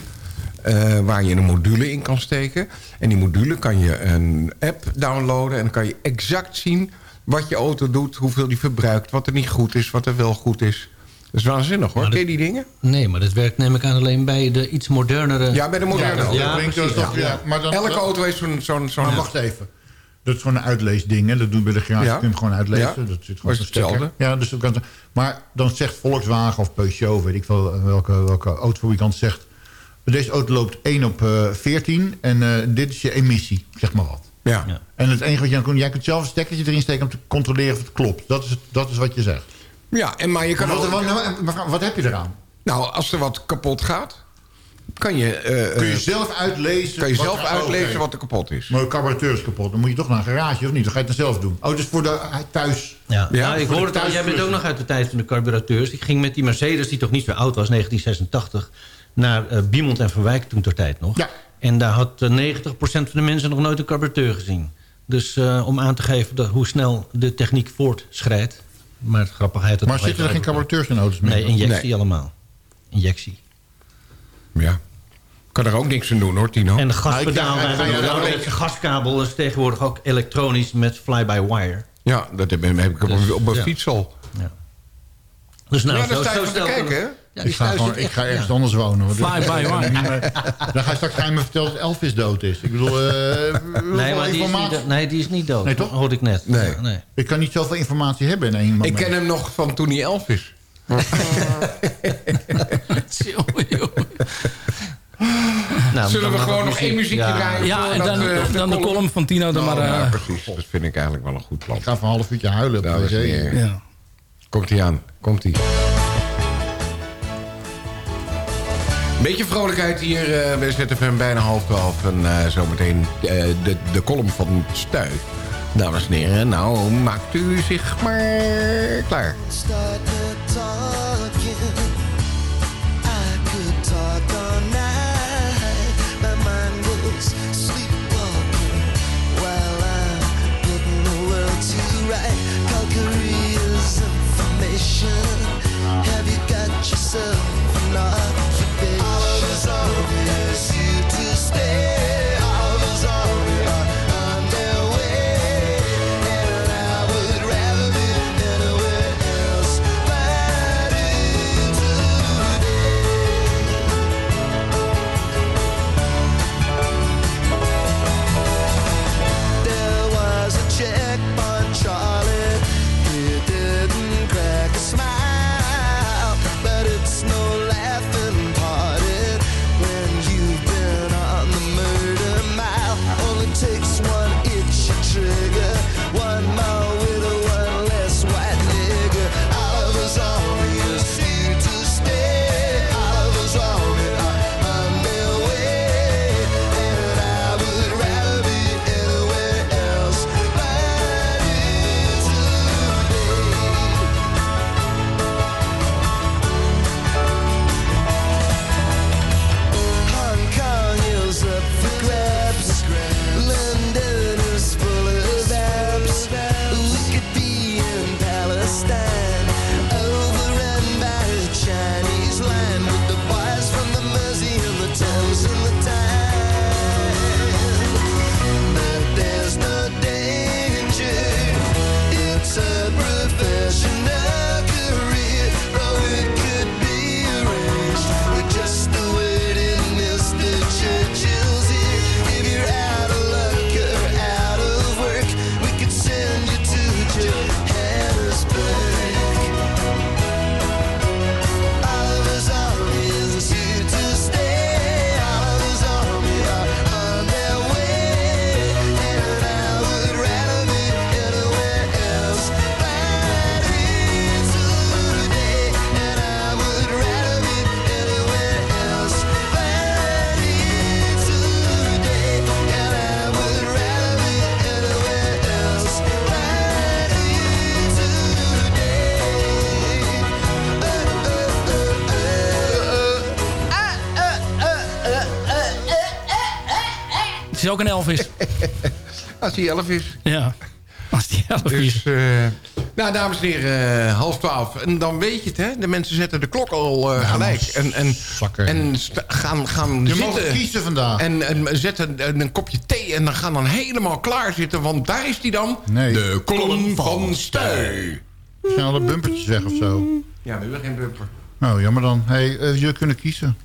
[SPEAKER 11] eh, waar je een module in kan steken. En die module kan je een app downloaden... en dan kan je exact zien wat je auto doet... hoeveel die verbruikt, wat er niet goed is, wat er wel goed is. Dat is waanzinnig hoor.
[SPEAKER 14] Maar
[SPEAKER 11] Ken je die dingen?
[SPEAKER 14] Nee, maar dat werkt neem ik aan alleen bij de iets modernere...
[SPEAKER 11] Ja, bij de moderne
[SPEAKER 12] Ja,
[SPEAKER 11] auto.
[SPEAKER 14] Ja,
[SPEAKER 12] maar dan,
[SPEAKER 11] Elke auto heeft zo'n... zo'n
[SPEAKER 12] wacht even. Dat is gewoon een uitleesding. Hè? Dat doen we bij de garage.
[SPEAKER 11] Ja.
[SPEAKER 12] Je kunt het gewoon uitlezen.
[SPEAKER 11] Ja.
[SPEAKER 12] Dat zit
[SPEAKER 11] Maar
[SPEAKER 12] gewoon
[SPEAKER 11] het hetzelfde?
[SPEAKER 12] Ja, dus dat kan, maar dan zegt Volkswagen of Peugeot, weet ik wel welke, welke autofabrikant zegt... Deze auto loopt 1 op eh 14 en eh, dit is je emissie, zeg maar wat.
[SPEAKER 11] Ja.
[SPEAKER 14] Ja.
[SPEAKER 12] En het enige wat je dan kunt, jij kunt zelf een stekkertje erin steken om te controleren of het klopt. Dat is, het, dat is wat je zegt.
[SPEAKER 11] ja, en maar je kan
[SPEAKER 12] Wat,
[SPEAKER 11] ook...
[SPEAKER 12] wat, nou, mevrouw, wat heb je eraan?
[SPEAKER 11] Nou, als er wat kapot gaat, kan je, eh,
[SPEAKER 12] Kun je
[SPEAKER 11] eh,
[SPEAKER 12] zelf uitlezen?
[SPEAKER 11] kan je
[SPEAKER 12] wat
[SPEAKER 11] zelf
[SPEAKER 12] er-
[SPEAKER 11] uitlezen
[SPEAKER 12] oké.
[SPEAKER 11] wat er kapot is.
[SPEAKER 12] Maar de carburateur is kapot. Dan moet je toch naar een garage of niet? Dan ga je het dan zelf doen. Oh, dus voor de eh, thuis.
[SPEAKER 14] Ja,
[SPEAKER 11] Ja,
[SPEAKER 14] Nou, ik hoorde het al. Jij bent ook nog uit de tijd van de carburateurs. Ik ging met die Mercedes, die toch niet zo oud was, 1986... naar eh Biemond en Verwijk toen ter tijd nog.
[SPEAKER 12] Ja.
[SPEAKER 14] En daar had eh, 90% van de mensen nog nooit een carburateur gezien. Dus eh, om aan te geven dat, hoe snel de techniek voortschrijdt. Maar het grappigheid... dat
[SPEAKER 12] Maar zitten er geen carburateurs in auto's meer?
[SPEAKER 14] Nee, injectie
[SPEAKER 12] Nee.
[SPEAKER 14] allemaal. Injectie.
[SPEAKER 11] Ja. Kan er ook niks aan doen hoor, Tino.
[SPEAKER 14] En de
[SPEAKER 11] Nou,
[SPEAKER 14] gaspedaal,
[SPEAKER 11] ga je
[SPEAKER 14] de
[SPEAKER 11] nou
[SPEAKER 14] gaskabel is tegenwoordig ook elektronisch met fly-by-wire.
[SPEAKER 11] Ja, dat heb, heb ik op, mijn- op mijn
[SPEAKER 14] ja.
[SPEAKER 11] fiets al.
[SPEAKER 14] Dus nou,
[SPEAKER 11] ja, sta je van te kijken, hè?
[SPEAKER 14] Ja, die
[SPEAKER 12] ik, ga gewoon, ik ga ergens
[SPEAKER 14] ja.
[SPEAKER 12] anders wonen. hoor.
[SPEAKER 15] Fly by
[SPEAKER 12] Dan ga je straks ga je me vertellen dat Elvis dood is. Ik bedoel, eh,
[SPEAKER 14] Nee, maar die is,
[SPEAKER 12] informatie-
[SPEAKER 14] niet, nee, die is niet dood.
[SPEAKER 12] Nee, toch?
[SPEAKER 14] Hoorde ik net.
[SPEAKER 11] Nee.
[SPEAKER 14] Ja, nee.
[SPEAKER 12] Ik kan niet zoveel informatie hebben in één moment.
[SPEAKER 11] Ik ken hem nog van toen hij elf is.
[SPEAKER 14] Nou,
[SPEAKER 11] Zullen we gewoon
[SPEAKER 14] nog
[SPEAKER 11] één muziekje
[SPEAKER 14] Ja.
[SPEAKER 11] draaien?
[SPEAKER 15] Ja, en dan,
[SPEAKER 11] we
[SPEAKER 15] dan de column van Tino dan
[SPEAKER 11] Nou,
[SPEAKER 15] maar...
[SPEAKER 11] ja,
[SPEAKER 15] eh,
[SPEAKER 11] precies. Dat vind ik eigenlijk wel een goed plan.
[SPEAKER 12] Ik ga voor een half uurtje huilen. de
[SPEAKER 15] ja.
[SPEAKER 11] Komt hij aan. Komt hij. Beetje vrolijkheid hier eh, bij ZFM bijna half twaalf. En eh, zometeen eh, de, de column van Stuy. Dames en heren, nou maakt u zich maar klaar.
[SPEAKER 16] started
[SPEAKER 15] myself. Ook een Elvis.
[SPEAKER 11] Als hij elf is.
[SPEAKER 15] Ja. Als die Elvis
[SPEAKER 11] Dus, eh, nou, dames en heren, eh, half twaalf. En dan weet je het, hè? De mensen zetten de klok al eh, gelijk. En, en, en gaan, gaan
[SPEAKER 12] Je
[SPEAKER 11] zitten.
[SPEAKER 12] mag kiezen vandaag.
[SPEAKER 11] En, en zetten een, een kopje thee en dan gaan dan helemaal klaar zitten. Want daar is die dan.
[SPEAKER 12] Nee.
[SPEAKER 11] De kolom van Stuy.
[SPEAKER 12] Zijn alle bumpertjes weg of zo?
[SPEAKER 11] Ja, we hebben geen bumper.
[SPEAKER 12] Nou, jammer dan. Hey, jullie kunnen kiezen.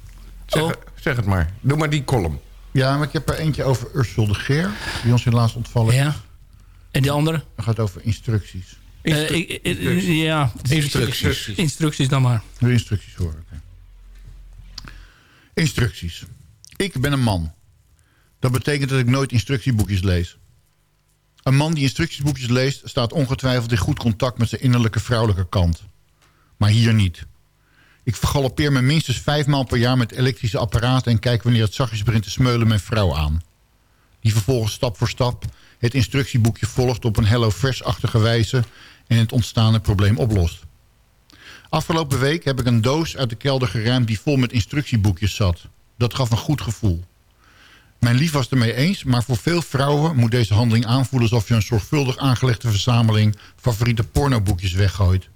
[SPEAKER 11] Zeg, zeg het maar. Doe maar die kolom.
[SPEAKER 12] Ja, maar ik heb er eentje over Ursula de Geer. Die ons helaas ontvallen
[SPEAKER 15] Ja. En die andere?
[SPEAKER 12] Dat gaat over instructies.
[SPEAKER 15] Eh, ik- ik- ja.
[SPEAKER 11] Instructies.
[SPEAKER 15] Instructies dan maar.
[SPEAKER 12] Je instructies horen? Oké. Instructies. Ik ben een man. Dat betekent dat ik nooit instructieboekjes lees. Een man die instructieboekjes leest... staat ongetwijfeld in goed contact met zijn innerlijke vrouwelijke kant. Maar hier niet. Ik vergalopeer me minstens vijf maal per jaar met elektrische apparaten... en kijk wanneer het zachtjes begint te smeulen mijn vrouw aan. Die vervolgens stap voor stap het instructieboekje volgt... op een Hello Fresh-achtige wijze en het ontstaande probleem oplost. Afgelopen week heb ik een doos uit de kelder geruimd... die vol met instructieboekjes zat. Dat gaf een goed gevoel. Mijn lief was ermee eens, maar voor veel vrouwen moet deze handeling aanvoelen... alsof je een zorgvuldig aangelegde verzameling favoriete pornoboekjes weggooit.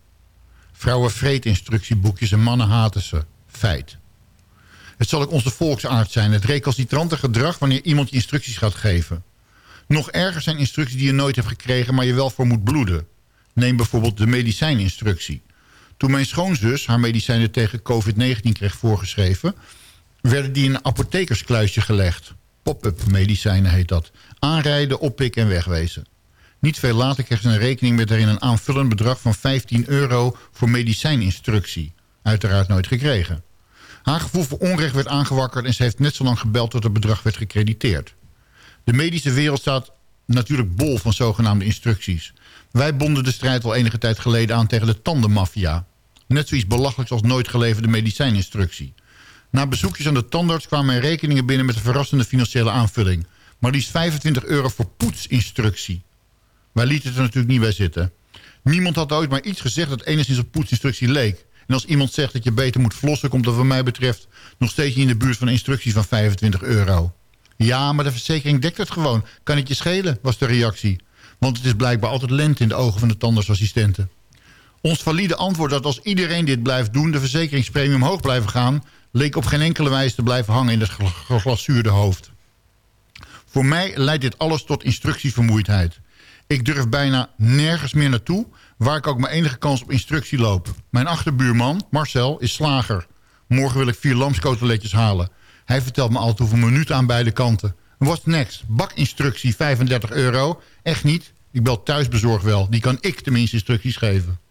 [SPEAKER 12] Vrouwen vreten instructieboekjes en mannen haten ze. Feit. Het zal ook onze volksaard zijn. Het recalcitrante gedrag wanneer iemand je instructies gaat geven. Nog erger zijn instructies die je nooit hebt gekregen... maar je wel voor moet bloeden. Neem bijvoorbeeld de medicijninstructie. Toen mijn schoonzus haar medicijnen tegen COVID-19 kreeg voorgeschreven... werden die in een apothekerskluisje gelegd. Pop-up medicijnen heet dat. Aanrijden, oppikken en wegwezen. Niet veel later kreeg ze een rekening met daarin een aanvullend bedrag van 15 euro voor medicijninstructie. Uiteraard nooit gekregen. Haar gevoel voor onrecht werd aangewakkerd en ze heeft net zo lang gebeld tot het bedrag werd gecrediteerd. De medische wereld staat natuurlijk bol van zogenaamde instructies. Wij bonden de strijd al enige tijd geleden aan tegen de tandenmafia. Net zoiets belachelijks als nooit geleverde medicijninstructie. Na bezoekjes aan de tandarts kwamen mijn rekeningen binnen met een verrassende financiële aanvulling. Maar liefst 25 euro voor poetsinstructie. Wij lieten het er natuurlijk niet bij zitten. Niemand had ooit maar iets gezegd dat enigszins op poetsinstructie leek. En als iemand zegt dat je beter moet flossen... komt dat wat mij betreft nog steeds in de buurt van instructies van 25 euro. Ja, maar de verzekering dekt het gewoon. Kan het je schelen, was de reactie. Want het is blijkbaar altijd lente in de ogen van de tandartsassistenten. Ons valide antwoord dat als iedereen dit blijft doen... de verzekeringspremie omhoog blijven gaan... leek op geen enkele wijze te blijven hangen in het gla- geglazuurde hoofd. Voor mij leidt dit alles tot instructievermoeidheid. Ik durf bijna nergens meer naartoe... waar ik ook maar enige kans op instructie loop. Mijn achterbuurman, Marcel, is slager. Morgen wil ik vier lamskoteletjes halen. Hij vertelt me altijd hoeveel minuten aan beide kanten. What's next? Bakinstructie 35 euro? Echt niet? Ik bel thuisbezorg wel. Die kan ik tenminste instructies geven.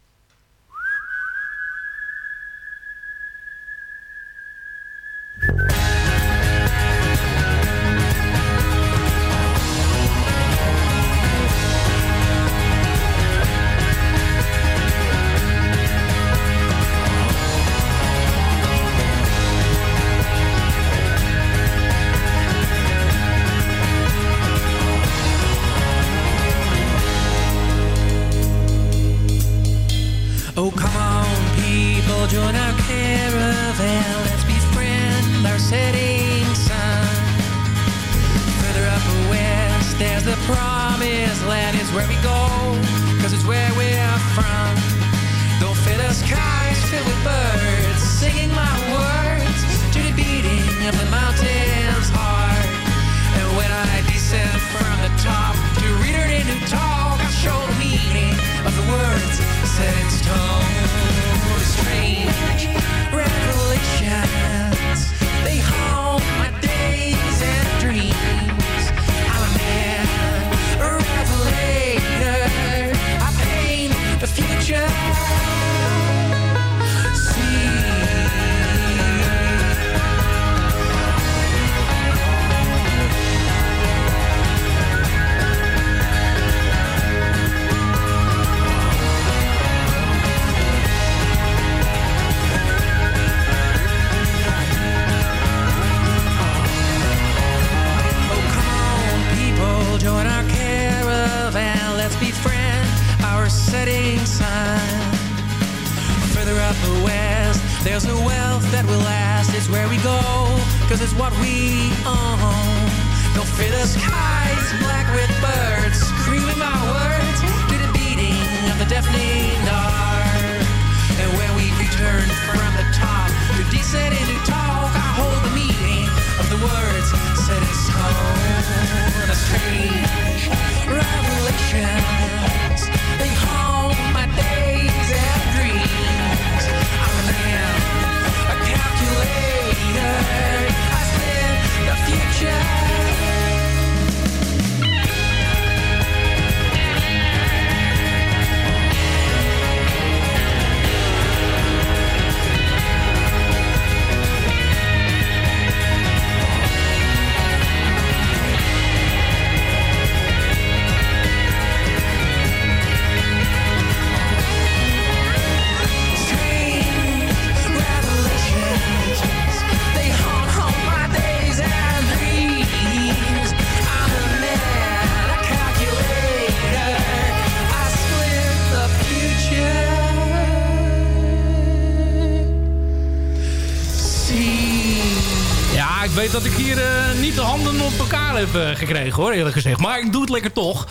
[SPEAKER 10] Heb eh, gekregen, hoor, eerlijk gezegd. Maar ik doe het lekker toch.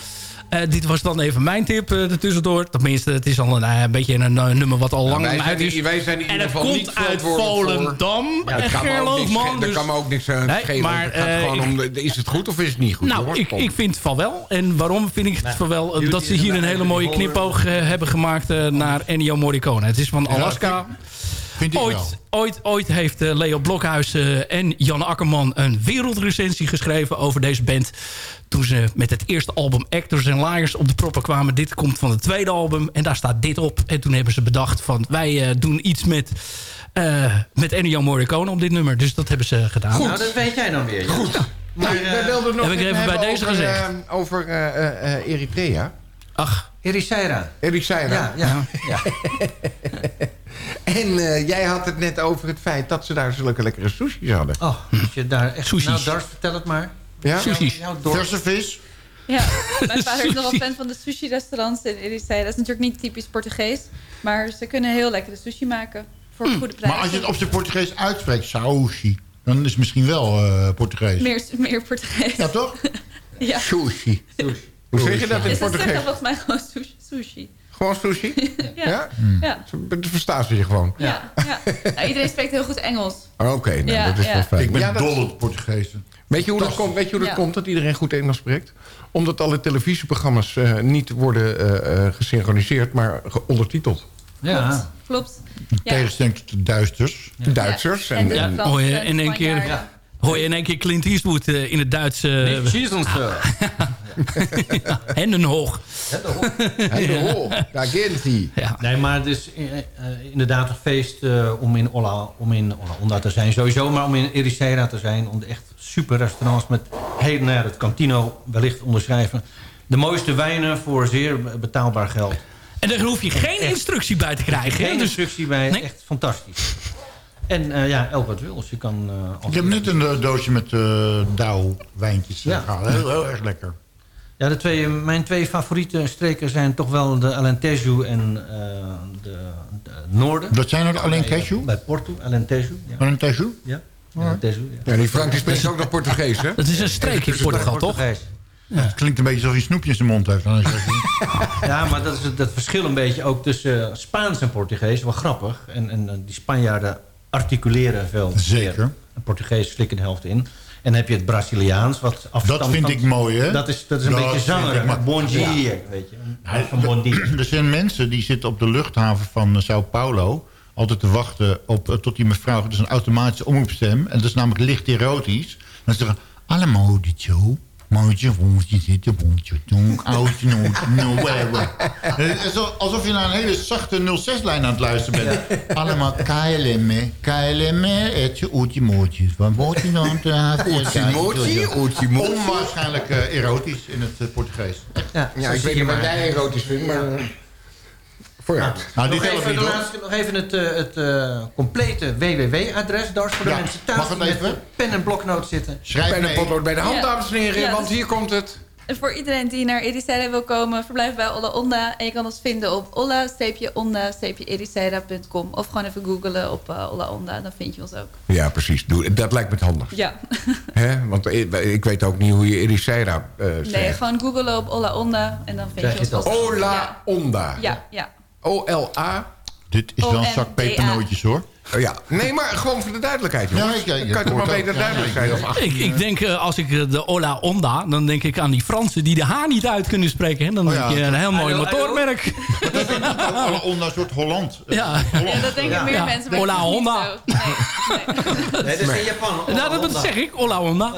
[SPEAKER 10] Eh, dit was dan even mijn tip uh, ertussendoor. Tenminste, het is al een, uh, een beetje een uh, nummer wat al lang
[SPEAKER 11] wij
[SPEAKER 10] uit is.
[SPEAKER 11] wij zijn in
[SPEAKER 10] en
[SPEAKER 11] ieder
[SPEAKER 10] het
[SPEAKER 11] geval
[SPEAKER 10] komt
[SPEAKER 11] niet
[SPEAKER 10] uit Volendam.
[SPEAKER 11] Ja,
[SPEAKER 10] en
[SPEAKER 11] dat kan
[SPEAKER 10] man. dus-
[SPEAKER 11] kan me ook niks aan
[SPEAKER 10] Nee,
[SPEAKER 11] schelen.
[SPEAKER 10] maar,
[SPEAKER 11] Het gaat
[SPEAKER 10] eh,
[SPEAKER 11] gewoon
[SPEAKER 10] ik-
[SPEAKER 11] om, is het goed of is het niet goed?
[SPEAKER 10] Nou, ik, ik vind het van wel. En waarom vind ik het van wel? Dat ze hier een hele mooie knipoog eh, hebben gemaakt eh, naar Ennio Morricone. Het is van
[SPEAKER 12] Ja,
[SPEAKER 10] Alaska.
[SPEAKER 12] Vind ik wel.
[SPEAKER 10] Ooit, ooit, ooit heeft eh, Leo Blokhuis eh, en Jan Akkerman een wereldrecensie geschreven over deze band. Toen ze met het eerste album Actors and Liars op de proppen kwamen. Dit komt van het tweede album en daar staat dit op. En toen hebben ze bedacht van wij eh, doen iets met, eh met Ennio Morricone op dit nummer. Dus dat hebben ze gedaan.
[SPEAKER 14] Nou, dat weet jij dan weer. Goed.
[SPEAKER 11] Maar, wij wilden nog
[SPEAKER 10] heb ik even bij deze
[SPEAKER 11] over,
[SPEAKER 10] gezegd.
[SPEAKER 11] eh, over eh, eh, eh, Eritrea.
[SPEAKER 10] Ach.
[SPEAKER 14] Ericeira.
[SPEAKER 11] Ericeira.
[SPEAKER 14] Ja, ja. ja.
[SPEAKER 11] En eh, jij had het net over het feit dat ze daar zulke lekkere sushi's hadden.
[SPEAKER 14] Oh, als je daar echt...
[SPEAKER 10] Sushis.
[SPEAKER 14] Nou, Dars, vertel het maar.
[SPEAKER 11] Ja?
[SPEAKER 10] Sushis.
[SPEAKER 12] Verse vis.
[SPEAKER 13] Ja, mijn vader is nogal fan van de sushi-restaurants in Eritrea. Dat is natuurlijk niet typisch Portugees. Maar ze kunnen heel lekkere sushi maken. Voor
[SPEAKER 10] Hm.
[SPEAKER 13] goede prijs.
[SPEAKER 12] Maar als je het op zijn Portugees uitspreekt, saushi, dan is het misschien wel eh, Portugees.
[SPEAKER 13] meer, meer Portugees.
[SPEAKER 12] Ja, toch?
[SPEAKER 13] Ja.
[SPEAKER 11] Sushi. Hoe zeg je dat in het
[SPEAKER 13] ze zeggen
[SPEAKER 11] Portugees?
[SPEAKER 13] volgens mij gewoon sushi.
[SPEAKER 11] Gewoon sushi?
[SPEAKER 13] Ja.
[SPEAKER 11] Ja?
[SPEAKER 13] Ja.
[SPEAKER 11] Dat verstaan ze je gewoon.
[SPEAKER 13] Ja. ja. Nou, iedereen spreekt heel goed Engels.
[SPEAKER 11] Oh, Oké, nou,
[SPEAKER 13] Ja,
[SPEAKER 11] dat is
[SPEAKER 13] ja.
[SPEAKER 11] wel fijn.
[SPEAKER 12] Ik ben dol op Portugees.
[SPEAKER 11] Weet je hoe dat, komt, weet je hoe dat
[SPEAKER 13] Ja.
[SPEAKER 11] komt dat iedereen goed Engels spreekt? Omdat alle televisieprogramma's eh, niet worden eh, eh, gesynchroniseerd, maar ge- ondertiteld.
[SPEAKER 14] Ja.
[SPEAKER 13] Klopt. Ja.
[SPEAKER 12] tegenstelling tot de Duitsers.
[SPEAKER 11] De Duitsers.
[SPEAKER 13] En
[SPEAKER 11] En,
[SPEAKER 13] de
[SPEAKER 11] en-
[SPEAKER 10] in één keer-. Hoor je in één keer Clint Eastwood eh, in het Duits... eh Hennenhoog.
[SPEAKER 11] Hallo, daar gaat hij.
[SPEAKER 10] Ja.
[SPEAKER 14] Nee, maar het is eh, eh, inderdaad een feest eh, om in Olla, om in Olla Onda te zijn. Sowieso, maar om in Ericeira te zijn. Om de echt super restaurants met heel naar het Cantino wellicht onderschrijven. De mooiste wijnen voor zeer betaalbaar geld.
[SPEAKER 10] En daar hoef je geen instructie bij te krijgen.
[SPEAKER 14] Geen
[SPEAKER 10] Dus,
[SPEAKER 14] instructie bij,
[SPEAKER 10] Nee.
[SPEAKER 14] echt fantastisch. En eh, ja, elk wat wil. Dus je kan... eh, als-
[SPEAKER 12] Ik heb net een eh, doosje met uh, Douw wijntjes
[SPEAKER 14] Ja.
[SPEAKER 12] ja. gehaald. Heel, heel erg lekker.
[SPEAKER 14] Ja, de twee, mijn twee favoriete streken zijn toch wel de Alentejo en eh, de, de Noorden.
[SPEAKER 12] Dat zijn er alleen
[SPEAKER 14] Bij, Porto, Alentejo. Ja,
[SPEAKER 12] cashew?
[SPEAKER 14] ja. Alentejo, ja.
[SPEAKER 11] Ja, die Frank spreekt ook nog Portugees, hè?
[SPEAKER 10] dat is een streek in Portugal, toch?
[SPEAKER 14] Portugees.
[SPEAKER 12] Het klinkt een beetje alsof hij snoepjes in zijn mond heeft. Het-
[SPEAKER 14] Ja, maar dat is het, het verschil een beetje ook tussen Spaans en Portugees. Wel grappig. En, en die Spanjaarden articuleren veel.
[SPEAKER 12] Zeker.
[SPEAKER 14] meer. En Portugees slikken de helft in. En dan heb je het Braziliaans, wat afstand
[SPEAKER 12] Dat vind ik mooi, hè?
[SPEAKER 14] Dat is, dat is een
[SPEAKER 12] Dat
[SPEAKER 14] beetje zanger.
[SPEAKER 12] maar-
[SPEAKER 14] Bon dia,
[SPEAKER 12] Ja.
[SPEAKER 14] weet je. Een- Van bon dia.
[SPEAKER 12] Er zijn mensen die zitten op de luchthaven van eh, Sao Paulo... altijd te wachten op, eh, tot die mevrouw... Is een automatische omroepstem. En dat is namelijk licht erotisch. Dan zeggen allemaal die show... Mootje, woentje, zitten, woentje, doen, oudje, no, whatever. Is alsof je naar een hele zachte 06-lijn aan het luisteren bent. Allemaal KLM, KLM, etje, oetje, mootje. Van woordje dan te haven. Onwaarschijnlijk eh, erotisch in het eh, Portugees.
[SPEAKER 14] Ja,
[SPEAKER 11] ik weet niet wat
[SPEAKER 14] maar.
[SPEAKER 11] jij erotisch vindt, maar... Vooruit.
[SPEAKER 12] Nou, dit
[SPEAKER 14] nog, even,
[SPEAKER 12] niet,
[SPEAKER 14] de laatste, nog even het, eh, het eh, complete www-adres. Daar is voor de
[SPEAKER 12] Ja,
[SPEAKER 14] mensen thuis
[SPEAKER 12] mag het
[SPEAKER 14] met
[SPEAKER 12] even?
[SPEAKER 14] pen en bloknoot zitten.
[SPEAKER 12] Schrijf
[SPEAKER 11] de
[SPEAKER 12] mee.
[SPEAKER 11] potlood bij de hand,
[SPEAKER 13] Ja.
[SPEAKER 11] dames en heren,
[SPEAKER 13] Ja,
[SPEAKER 11] want
[SPEAKER 13] dus-
[SPEAKER 11] hier komt het.
[SPEAKER 13] En voor iedereen die naar Ericeira wil komen, verblijf bij Olla Onda. En je kan ons vinden op olla-onda-ericeira.com. Of gewoon even googlen op eh, Olla Onda, dan vind je ons ook.
[SPEAKER 11] Ja, precies. Doe, dat lijkt me het handig.
[SPEAKER 13] Ja.
[SPEAKER 11] Hè? Want ik, weet ook niet hoe je Ericeira eh
[SPEAKER 13] Nee, gewoon googlen op Olla Onda en dan vind
[SPEAKER 14] Krijg
[SPEAKER 13] je ons.
[SPEAKER 11] Ola Onda.
[SPEAKER 13] Ja, ja.
[SPEAKER 11] O-L-A.
[SPEAKER 12] Dit is wel een zak pepernootjes, hoor.
[SPEAKER 11] Oh ja, nee, maar gewoon voor de duidelijkheid, jongens.
[SPEAKER 12] Ja, ik- ik-
[SPEAKER 11] kan
[SPEAKER 12] ik hoor
[SPEAKER 11] maar beter.
[SPEAKER 12] Ja,
[SPEAKER 11] duidelijk
[SPEAKER 12] ja, ik
[SPEAKER 11] zijn? of-
[SPEAKER 10] Ik, ik denk, eh, als ik eh, de Ola Onda, dan denk ik aan die Fransen die de H niet uit kunnen spreken. Hè? Dan
[SPEAKER 12] Oh
[SPEAKER 10] denk
[SPEAKER 12] ja.
[SPEAKER 10] je een heel mooi motormerk.
[SPEAKER 12] Alle onder een soort Holland.
[SPEAKER 10] Ja.
[SPEAKER 13] Ja, dat denken meer
[SPEAKER 10] Ja.
[SPEAKER 13] mensen.
[SPEAKER 10] Ola Honda.
[SPEAKER 13] Nee, nee.
[SPEAKER 14] Nee, dat is in Japan.
[SPEAKER 10] Nou, dat, dat zeg ik, Ola Onda.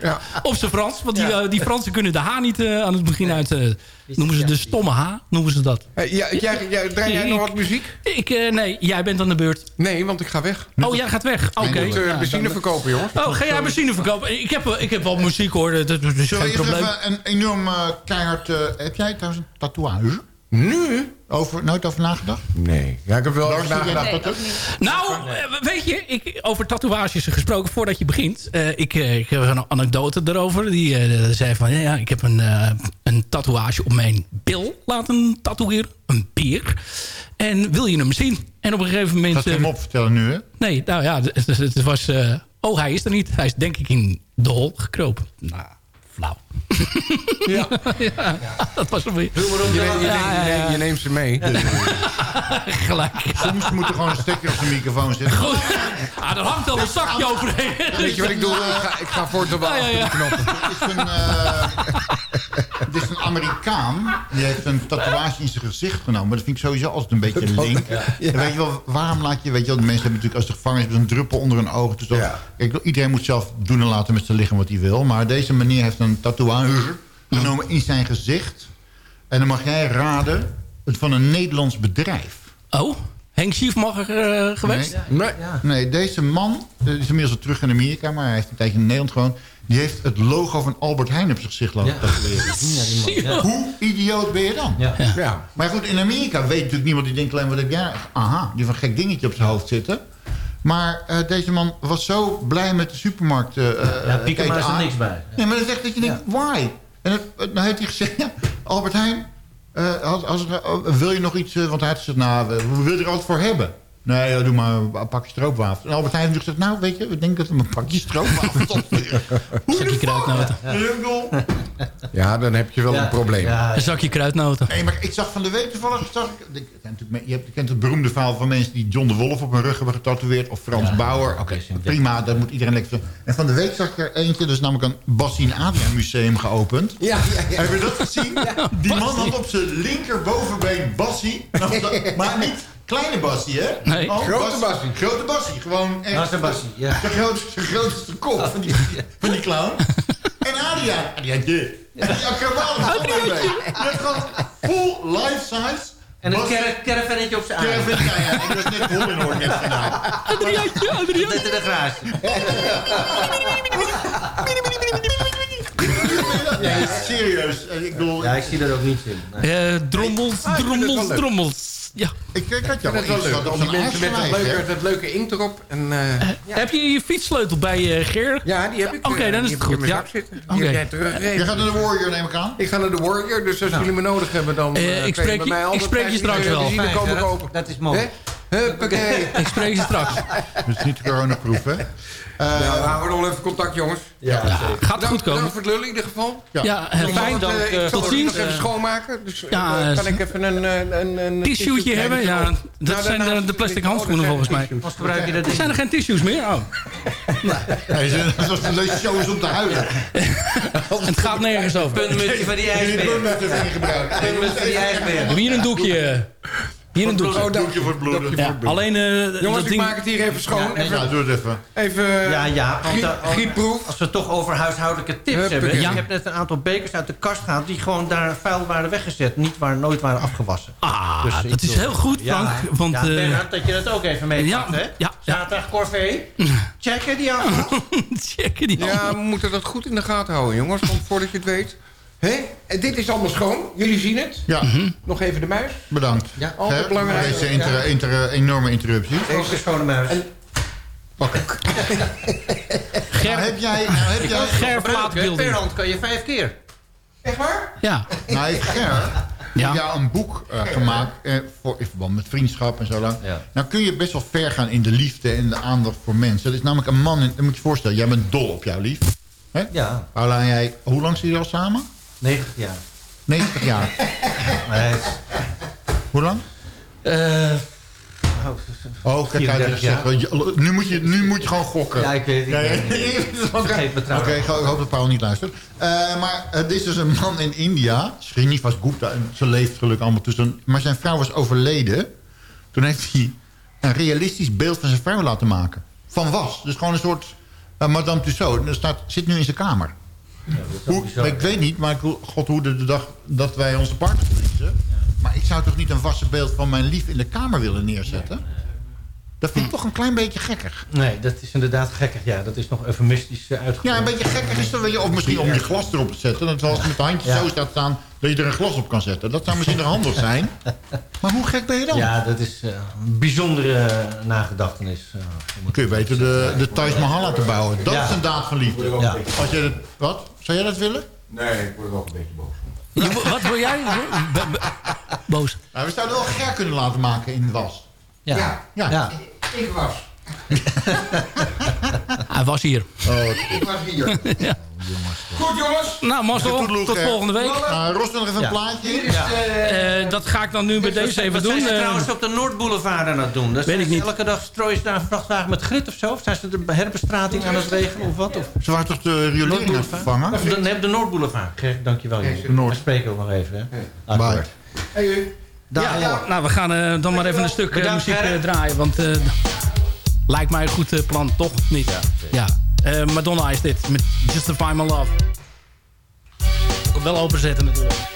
[SPEAKER 11] Ja.
[SPEAKER 10] Op zijn Frans, want die,
[SPEAKER 14] Ja.
[SPEAKER 10] eh, die Fransen kunnen de H niet eh, aan het begin uit... eh, noemen ze de stomme H, noemen ze dat.
[SPEAKER 11] Hey, ja, jij, jij, draai jij nog wat muziek?
[SPEAKER 10] Ik, eh, nee, jij bent aan de beurt.
[SPEAKER 11] Nee, want ik ga weg.
[SPEAKER 10] Oh, jij gaat weg. Oké.
[SPEAKER 11] Ik moet
[SPEAKER 10] Ja,
[SPEAKER 11] benzine verkopen, jongens.
[SPEAKER 10] Oh, ga jij benzine verkopen? Ik heb, ik heb wel muziek hoor, dat, is
[SPEAKER 12] Zullen
[SPEAKER 10] geen probleem.
[SPEAKER 12] even een enorm eh, keihard... eh, heb jij trouwens een tatoeage?
[SPEAKER 11] Nu?
[SPEAKER 12] Over, nooit over nagedacht?
[SPEAKER 11] Nee. Ja, ik heb wel over nagedacht.
[SPEAKER 13] Nee,
[SPEAKER 12] dat
[SPEAKER 13] ook
[SPEAKER 12] ook?
[SPEAKER 13] niet.
[SPEAKER 10] Nou, eh, weet je, ik, over tatoeages gesproken voordat je begint. eh, ik, eh, ik heb een anekdote erover. Die eh, zei van, ja, ja, ik heb een, eh, een tatoeage op mijn bil laten tatoeëren. Een beer. En wil je hem zien? En op een gegeven moment...
[SPEAKER 12] Dat je hem opvertellen nu, hè?
[SPEAKER 10] Nee, nou ja, het, het- het was... eh, Oh, hij is er niet. Hij is denk ik in de hol gekropen. Nou, flauw.
[SPEAKER 11] Ja.
[SPEAKER 10] ja, dat was hem weer.
[SPEAKER 11] Je, neemt- je, neemt- neemt- ze mee.
[SPEAKER 10] Gelijk.
[SPEAKER 12] Soms moet er gewoon een stekker op zijn microfoon zitten.
[SPEAKER 10] Goed. Ah, er hangt al een zakje overheen.
[SPEAKER 11] Weet je wat ik doe? Ik ga, ik ga voor de
[SPEAKER 10] Ja, ja, ja.
[SPEAKER 11] de knoppen.
[SPEAKER 12] Het is een, eh, het is een Amerikaan. Die heeft een tatoeage in zijn gezicht genomen. Dat vind ik sowieso altijd een beetje link.
[SPEAKER 11] Ja.
[SPEAKER 12] Weet je wel, waarom laat je... Weet je wel, de mensen hebben natuurlijk als de gevangenis hebben een druppel onder hun ogen. Dus kijk, iedereen moet zelf doen en laten met zijn lichaam wat hij wil. Maar deze meneer heeft een tatoeage genomen in zijn gezicht. En dan mag jij raden het van een Nederlands bedrijf.
[SPEAKER 10] Oh, Henk Schiefmacher eh, geweest?
[SPEAKER 12] Nee, nee. deze man eh, is inmiddels al terug in Amerika... maar hij heeft een tijdje in Nederland gewoond. Die heeft het logo van Albert Heijn op zijn gezicht laten tatoeëren. Hoe idioot ben je dan?
[SPEAKER 11] Ja.
[SPEAKER 12] Maar goed, in Amerika weet natuurlijk niemand... die denkt alleen, wat heb jij... Aha, die heeft een gek dingetje op zijn hoofd zitten. Maar eh, deze man was zo blij met de supermarkt. eh
[SPEAKER 14] Ja, Piekema
[SPEAKER 12] keten
[SPEAKER 14] is er
[SPEAKER 12] aan.
[SPEAKER 14] niks bij.
[SPEAKER 12] Nee, maar dan zegt dat je denkt, why? En het, het- dan heeft hij gezegd, ja, Albert Heijn... eh, als, als, oh, wil je nog iets... eh, want hij had gezegd, nou, we, we willen er altijd voor hebben. Nee, ja, doe maar een pakje stroopwafels. En Albert Heijn gezegd, nou, weet je... we denken dat we een pakje stroopwafels opsturen.
[SPEAKER 10] Zakje kruidnoten.
[SPEAKER 12] Ja,
[SPEAKER 11] dan heb je wel een probleem.
[SPEAKER 10] Een zakje kruidnoten.
[SPEAKER 12] Nee, maar ik zag van de week toevallig... Zag ik, je, hebt, je kent het beroemde verhaal van mensen... die John de Wolf op hun rug hebben getatoeëerd. Of Frans Bauer. Oké, prima, dat moet iedereen lekker. En van de week zag ik er eentje... dus namelijk een Bassie en Adriaan museum geopend.
[SPEAKER 11] Ja, ja, ja.
[SPEAKER 12] Heb je dat gezien? Die man had op zijn linkerbovenbeen Bassie. Nou, dat- maar niet kleine Bassie, hè?
[SPEAKER 11] Nee. Grote
[SPEAKER 12] Bassie. Grote Bassie. Gewoon echt...
[SPEAKER 14] Dat is een Bassie, ja.
[SPEAKER 12] De grootste, de grootste kop van die, van die clown. En Adriaan. Adriaantje. Ja, Adriaantje. Die had gewoon full life size.
[SPEAKER 14] En een
[SPEAKER 12] Bassie-
[SPEAKER 14] car- caravannetje op zijn arm.
[SPEAKER 12] Caravan, ja, ja. Ik was net hol in hoor, net gedaan.
[SPEAKER 10] Adriaantje, Adriaantje.
[SPEAKER 14] Dat in de garage.
[SPEAKER 12] Nee, serieus. Ik bedoel...
[SPEAKER 14] Ja, ik zie er ook niets in. Nee.
[SPEAKER 10] Eh, drommels,
[SPEAKER 12] Ah,
[SPEAKER 10] drommels, drommels. Ja.
[SPEAKER 12] Ik, ik had
[SPEAKER 11] Ja,
[SPEAKER 12] jou
[SPEAKER 11] dat is wel leuk. die mensen met dat
[SPEAKER 12] ijsglijf,
[SPEAKER 11] leuke, dat leuke inkt erop. En, eh,
[SPEAKER 10] Heb je je fietssleutel bij je, Ger?
[SPEAKER 11] ja, die heb ik.
[SPEAKER 10] Oké,
[SPEAKER 11] eh,
[SPEAKER 10] dan is het goed. Ja.
[SPEAKER 11] zitten. Jij.
[SPEAKER 12] Je gaat naar de Warrior, neem ik aan.
[SPEAKER 11] Ik ga naar de Warrior, dus als jullie me nodig hebben, dan...
[SPEAKER 10] Eh,
[SPEAKER 11] eh,
[SPEAKER 10] ik spreek
[SPEAKER 11] bij mij
[SPEAKER 10] ik spreek je straks
[SPEAKER 11] eh,
[SPEAKER 10] wel.
[SPEAKER 14] Dat is mooi.
[SPEAKER 11] Huppakee.
[SPEAKER 10] Ik spreek je straks.
[SPEAKER 12] Dat is niet coronaproof, hè? Eh,
[SPEAKER 11] Ja, we houden nog wel even contact, jongens.
[SPEAKER 14] Ja,
[SPEAKER 10] Gaat het goed komen?
[SPEAKER 11] Bedankt voor het lullen in ieder geval.
[SPEAKER 12] Ja.
[SPEAKER 10] Ja, eh, fijn.
[SPEAKER 11] het, eh, ik zal
[SPEAKER 10] Tot ziens.
[SPEAKER 11] nog even schoonmaken. Dus
[SPEAKER 10] Ja,
[SPEAKER 11] kan ik even een, een, een,
[SPEAKER 10] Tissue'tje hebben? Ja, dat
[SPEAKER 11] Nou,
[SPEAKER 10] zijn de, de plastic
[SPEAKER 11] oh,
[SPEAKER 10] handschoenen volgens mij.
[SPEAKER 14] Als gebruik je dat
[SPEAKER 10] Er
[SPEAKER 14] ding.
[SPEAKER 10] zijn er geen tissues meer? Oh.
[SPEAKER 12] Nee, ze- dat was een leuke show is om te huilen.
[SPEAKER 10] Het gaat nergens over.
[SPEAKER 14] Puntmuntje van die ijsbeer.
[SPEAKER 12] bloedmet even niet gebruikt.
[SPEAKER 14] Puntmuntje van die ijsbeer.
[SPEAKER 10] Hier een doekje. Hier een doekje.
[SPEAKER 11] Oh,
[SPEAKER 12] Doekje voor het bloeden.
[SPEAKER 10] Ja, alleen eh,
[SPEAKER 11] Jongens, ik
[SPEAKER 10] ding...
[SPEAKER 11] maak het hier even schoon.
[SPEAKER 14] Ja,
[SPEAKER 11] Even,
[SPEAKER 12] Ja, doe het even.
[SPEAKER 11] even
[SPEAKER 14] Ja, ja. Want, eh, als-
[SPEAKER 11] griepproef.
[SPEAKER 14] Als we het toch over huishoudelijke tips
[SPEAKER 11] Huppakee.
[SPEAKER 14] hebben.
[SPEAKER 10] Ja.
[SPEAKER 14] Ik heb net een aantal bekers uit de kast gehaald... die gewoon daar vuil waren weggezet. Niet waar, nooit waren afgewassen.
[SPEAKER 10] Ah,
[SPEAKER 14] Dus
[SPEAKER 10] dat is heel goed, Frank.
[SPEAKER 14] Ja,
[SPEAKER 10] want,
[SPEAKER 14] ja,
[SPEAKER 10] eh,
[SPEAKER 14] Bernhard, dat je dat ook even meepakt,
[SPEAKER 10] Ja,
[SPEAKER 14] hè?
[SPEAKER 10] ja, ja.
[SPEAKER 14] Zaterdag corvée. Checken die af.
[SPEAKER 10] checken die
[SPEAKER 11] Ja, we moeten dat goed in de gaten houden, jongens. Want voordat je het weet... Hé, en dit is allemaal schoon. Jullie zien het.
[SPEAKER 12] Ja,
[SPEAKER 11] Nog even de muis.
[SPEAKER 12] bedankt.
[SPEAKER 11] Ja, altijd
[SPEAKER 12] Hè,
[SPEAKER 11] belangrijk.
[SPEAKER 12] Deze inter- inter- enorme interruptie.
[SPEAKER 14] Ook een schone muis.
[SPEAKER 12] Oké.
[SPEAKER 10] Ger,
[SPEAKER 12] Nou, heb jij... Nou, heb jij
[SPEAKER 10] Ger
[SPEAKER 14] Per hand kan je vijf keer.
[SPEAKER 11] Echt waar?
[SPEAKER 10] Ja.
[SPEAKER 12] nou, heeft Ger
[SPEAKER 10] Ja.
[SPEAKER 12] ja. een boek eh, gemaakt eh, voor, in verband met vriendschap en zo lang.
[SPEAKER 14] Ja.
[SPEAKER 12] Nou kun je best wel ver gaan in de liefde en de aandacht voor mensen. Dat is namelijk een man, dat moet je je voorstellen, jij bent dol op jouw lief. Hè?
[SPEAKER 14] Ja,
[SPEAKER 12] Paula en jij, hoe lang zijn jullie al samen?
[SPEAKER 14] 90 jaar.
[SPEAKER 12] 90 jaar.
[SPEAKER 14] Nee,
[SPEAKER 12] hoe lang?
[SPEAKER 14] eh,
[SPEAKER 12] Oh, kijk uit.
[SPEAKER 14] 34 jaar.
[SPEAKER 12] zeg, je- Nu moet, je, nu moet je gewoon gokken.
[SPEAKER 14] ja, ik weet het. Het.
[SPEAKER 12] Oké, ik ho- ik hoop dat Paul niet luistert. Eh, maar het is dus een man in India. Srinivas Gupta. en Ze leeft gelukkig allemaal tussen. Maar zijn vrouw was overleden. Toen heeft hij een realistisch beeld van zijn vrouw laten maken. Van was. Dus gewoon een soort eh, Madame Tussauds. En dat staat, zit nu in zijn kamer. Hoe, ik weet niet, maar god hoe de, de dag dat wij onze partner verliezen. Maar ik zou toch niet een wassen beeld van mijn lief in de kamer willen neerzetten? Dat vind ik toch een klein beetje gekkig.
[SPEAKER 14] Nee, dat is inderdaad gekkig. Ja, dat is nog eufemistisch uitgedrukt.
[SPEAKER 12] Ja, een beetje gekkig is dat. weet je, Of misschien om je glas erop te zetten. Dat als het met de handjes
[SPEAKER 14] Ja.
[SPEAKER 12] zo staat staan... dat je er een glas op kan zetten. Dat zou misschien handig zijn. Maar hoe gek ben je dan?
[SPEAKER 14] Ja, dat is eh, een bijzondere eh, nagedachtenis. eh, om
[SPEAKER 12] Kun je beter de, de Taj Mahal laten bouwen. Dat
[SPEAKER 14] Ja.
[SPEAKER 12] is een daad van liefde.
[SPEAKER 14] Ja.
[SPEAKER 12] Als je dat, wat? Zou jij dat willen?
[SPEAKER 11] Nee, ik word wel een beetje boos.
[SPEAKER 10] Wat wil jij? Boos.
[SPEAKER 12] Nou, we zouden wel Ger kunnen laten maken in was.
[SPEAKER 14] Ja.
[SPEAKER 12] Ja.
[SPEAKER 14] Ja.
[SPEAKER 11] Ik was.
[SPEAKER 17] Hij was hier.
[SPEAKER 12] ik was hier.
[SPEAKER 17] ja.
[SPEAKER 12] Goed jongens.
[SPEAKER 17] Nou, Marcel, tot volgende week.
[SPEAKER 12] Uh, Ros nog even
[SPEAKER 14] Ja.
[SPEAKER 12] een plaatje.
[SPEAKER 17] Eh, dat ga ik dan nu bij deze even
[SPEAKER 14] Wat
[SPEAKER 17] doen.
[SPEAKER 14] zijn ze
[SPEAKER 17] Eh,
[SPEAKER 14] trouwens op de Noordboulevard aan het doen? Dus
[SPEAKER 17] Weet ik niet.
[SPEAKER 14] Elke dag strooien ze daar een vrachtwagen met grit of zo? Of zijn ze de herbestrating aan het regelen of wat? Of?
[SPEAKER 12] Ze waren toch de riolering aan het vervangen?
[SPEAKER 14] De, nee, de Noordboulevard. Gerrit, dankjewel. jongens.
[SPEAKER 12] de Noord.
[SPEAKER 14] We spreken ook nog even. Hè?
[SPEAKER 12] Bye.
[SPEAKER 14] Dag,
[SPEAKER 17] ja, nou, we gaan eh, dan maar even een stuk eh,
[SPEAKER 14] Bedankt,
[SPEAKER 17] muziek eh, draaien. Want eh, lijkt mij een goed eh, plan, toch? Niet? Ja. Eh, Madonna is dit, met Justify My Love. Wel openzetten natuurlijk.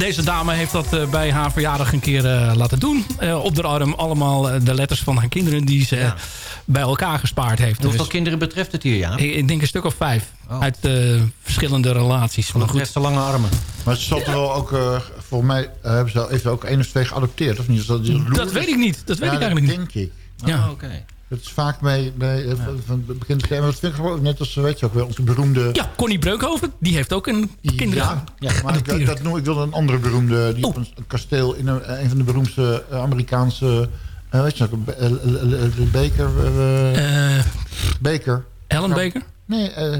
[SPEAKER 10] Deze dame heeft dat eh, bij haar verjaardag een keer eh, laten doen. Eh, op de arm allemaal de letters van haar kinderen die ze bij elkaar gespaard heeft.
[SPEAKER 14] Hoeveel
[SPEAKER 10] Dus
[SPEAKER 14] kinderen betreft het hier, ja?
[SPEAKER 10] ik, ik denk een stuk of vijf. Uit eh, verschillende relaties. Maar goed.
[SPEAKER 14] lange armen.
[SPEAKER 12] Maar ze zat er wel ook, eh, volgens mij hebben ze, heeft ze ook één of twee geadopteerd, of niet? Dat,
[SPEAKER 10] weet ik niet. Dat weet
[SPEAKER 12] Ja,
[SPEAKER 10] ik eigenlijk
[SPEAKER 12] denk ik.
[SPEAKER 10] Ja.
[SPEAKER 14] Oh, oké.
[SPEAKER 12] Dat is vaak bij, bij eh, van- van bekende stemmen. Dat vind ik gewoon net als, weet je ook wel, onze beroemde...
[SPEAKER 10] Ja, Connie Breukhoven, die heeft ook een kinderen.
[SPEAKER 12] Ja, maar ik, dat noem, ik wilde een andere beroemde... die op een kasteel in een, een van de beroemdste eh, Amerikaanse... eh, weet je nog, eh, eh, eh, Baker... eh,
[SPEAKER 10] Eh,
[SPEAKER 12] Baker.
[SPEAKER 10] Ellen Baker?
[SPEAKER 12] Nee, eh,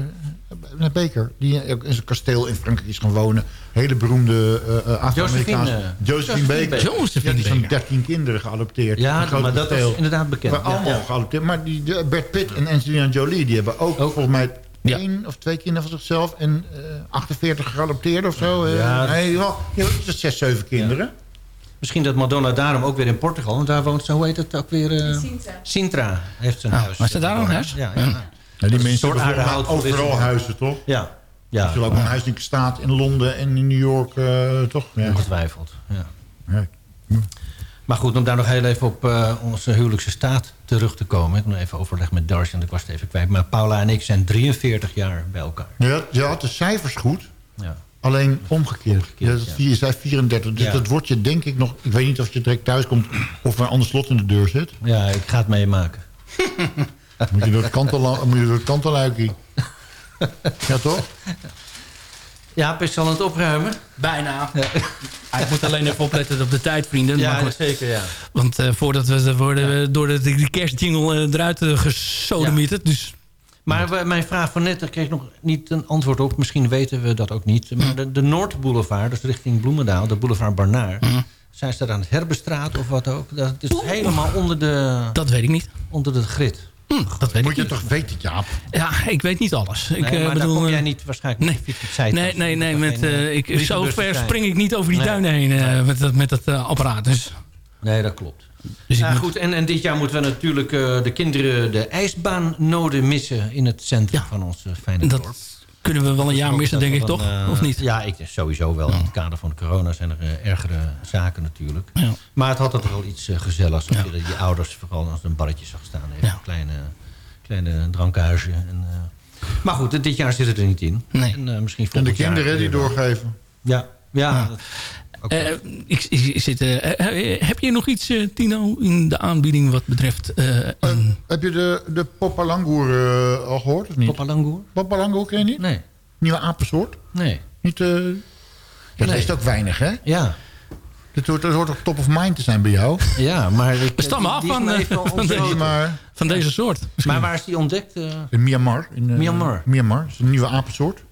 [SPEAKER 12] nee, Baker. Die ook in zijn kasteel in Frankrijk is gaan wonen. Hele beroemde eh, eh, Afro-Amerikaanse...
[SPEAKER 14] Josephine, eh,
[SPEAKER 12] Josephine
[SPEAKER 14] Josephine
[SPEAKER 12] Baker.
[SPEAKER 14] Baker. Josephine
[SPEAKER 12] Ja, die
[SPEAKER 14] Baker.
[SPEAKER 12] 13 kinderen geadopteerd.
[SPEAKER 14] Ja, maar dat is inderdaad bekend.
[SPEAKER 12] Maar
[SPEAKER 14] Ja,
[SPEAKER 12] allemaal
[SPEAKER 14] ja.
[SPEAKER 12] geadopteerd. Maar die, de Brad Pitt en Angelina Jolie... die hebben ook, volgens mij één of twee kinderen van zichzelf... en eh 48 geadopteerd of zo. eh.
[SPEAKER 14] Ja.
[SPEAKER 12] nee, wel, ja, zes, zeven kinderen.
[SPEAKER 14] Misschien dat Madonna daarom ook weer in Portugal... want daar woont ze, hoe heet het ook weer? eh,
[SPEAKER 13] Sintra.
[SPEAKER 14] Sintra heeft zijn huis.
[SPEAKER 10] maar is er daar een huis?
[SPEAKER 14] Ja, ja.
[SPEAKER 10] Ja.
[SPEAKER 12] Die mensen hebben overal huizen, toch?
[SPEAKER 14] Ja.
[SPEAKER 12] Ja. Er zullen ook een huis in staat in Londen en in New York, eh, toch? Ja.
[SPEAKER 14] ongetwijfeld. Ja.
[SPEAKER 12] Ja.
[SPEAKER 14] Maar goed, om daar nog heel even op eh, onze huwelijkse staat terug te komen. Ik heb nog even overleg met Darcy, want ik was het even kwijt. Maar Paula en ik zijn 43 jaar bij elkaar.
[SPEAKER 12] Ja, je had de cijfers goed,
[SPEAKER 14] Ja.
[SPEAKER 12] alleen omgekeerd. ja, dat is
[SPEAKER 14] ja.
[SPEAKER 12] vier- je zei 34, dus
[SPEAKER 14] Ja.
[SPEAKER 12] dat wordt je denk ik nog... Ik weet niet of je direct thuis komt of er een ander slot in de deur zit.
[SPEAKER 14] ja, ik ga het meemaken.
[SPEAKER 12] Moet je door het kantel- moet je door het. Ja, toch?
[SPEAKER 14] Ja, is al aan het opruimen.
[SPEAKER 10] Bijna. Hij moet alleen even opletten op de tijd, vrienden.
[SPEAKER 14] Ja,
[SPEAKER 10] Maar
[SPEAKER 14] zeker, ja.
[SPEAKER 10] Want eh, voordat we worden we door de, de kerstjingle eh, eruit uh, gesodemieterd. Dus
[SPEAKER 14] Maar mijn vraag van net, daar kreeg ik nog niet een antwoord op. Misschien weten we dat ook niet. Maar de, de Noordboulevard, dus richting Bloemendaal, de boulevard Barnaar... zijn ze daar aan het herbestraat of wat ook? Dat is helemaal onder de...
[SPEAKER 10] Dat weet ik niet.
[SPEAKER 14] Onder de grid.
[SPEAKER 10] Dat weet
[SPEAKER 12] Moet
[SPEAKER 10] ik
[SPEAKER 12] je
[SPEAKER 10] niet.
[SPEAKER 12] toch weten, Jaap?
[SPEAKER 10] Ja, ik weet niet alles. Ik,
[SPEAKER 14] Nee,
[SPEAKER 10] eh,
[SPEAKER 14] maar
[SPEAKER 10] bedoel,
[SPEAKER 14] daar kom
[SPEAKER 10] eh,
[SPEAKER 14] jij niet waarschijnlijk
[SPEAKER 10] nee.
[SPEAKER 14] niet op fiets tijd.
[SPEAKER 10] Nee, nee, nee. Met, eh, ik, zo ver spring ik niet over die
[SPEAKER 14] Nee.
[SPEAKER 10] duinen heen eh, met, dat- met dat eh, apparaat. Dus,
[SPEAKER 14] Nee, dat klopt.
[SPEAKER 10] dus ik
[SPEAKER 14] ja,
[SPEAKER 10] moet-
[SPEAKER 14] goed, en, en dit jaar moeten we natuurlijk eh, de kinderen de ijsbaannoden missen... in het centrum van ons eh, fijne
[SPEAKER 10] dat
[SPEAKER 14] dorp.
[SPEAKER 10] Kunnen we wel een jaar missen, denk ik, toch?
[SPEAKER 14] Dan, eh,
[SPEAKER 10] of niet?
[SPEAKER 14] Ja, ik, sowieso wel. In het kader van de corona zijn er eh, ergere zaken natuurlijk.
[SPEAKER 10] Ja.
[SPEAKER 14] Maar het had altijd wel iets eh, gezelligs. Als je die ouders vooral als een barretje zag staan. Even
[SPEAKER 10] Ja.
[SPEAKER 14] Een kleine, kleine drankhuisje. En, eh, maar goed, dit jaar zit het er niet in.
[SPEAKER 10] Nee.
[SPEAKER 14] En, eh, misschien
[SPEAKER 12] En de kinderen die doorgeven.
[SPEAKER 14] Ja, ja.
[SPEAKER 10] Eh, ik, ik zit, eh, eh, heb je nog iets, eh, Tino, in de aanbieding wat betreft... eh, een-
[SPEAKER 12] Heb je de, de Popalangoer al gehoord of niet?
[SPEAKER 14] Popalangoer?
[SPEAKER 12] Popalangoer ken je niet?
[SPEAKER 14] Nee.
[SPEAKER 12] Nieuwe apensoort?
[SPEAKER 14] Nee.
[SPEAKER 12] Niet, eh dat
[SPEAKER 14] Nee.
[SPEAKER 12] is ook weinig, hè?
[SPEAKER 14] Ja.
[SPEAKER 12] Dat hoort, dat hoort toch top of mind te zijn bij jou?
[SPEAKER 14] Ja, maar... Ik,
[SPEAKER 10] We stammen af van, van deze-
[SPEAKER 12] Maar
[SPEAKER 10] van deze soort. misschien.
[SPEAKER 14] Maar waar is die ontdekt?
[SPEAKER 12] in Myanmar. In,
[SPEAKER 14] Myanmar.
[SPEAKER 12] Myanmar. Dat is een nieuwe apensoort.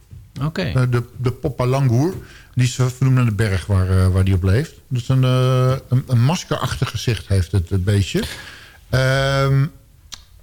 [SPEAKER 14] Oké.
[SPEAKER 12] Eh, de, de Popalangoer. Die is eh, vernoemd naar de berg waar, eh, waar die op leeft. Dus een, eh, een, een maskerachtig gezicht heeft het, het beestje. Ehm,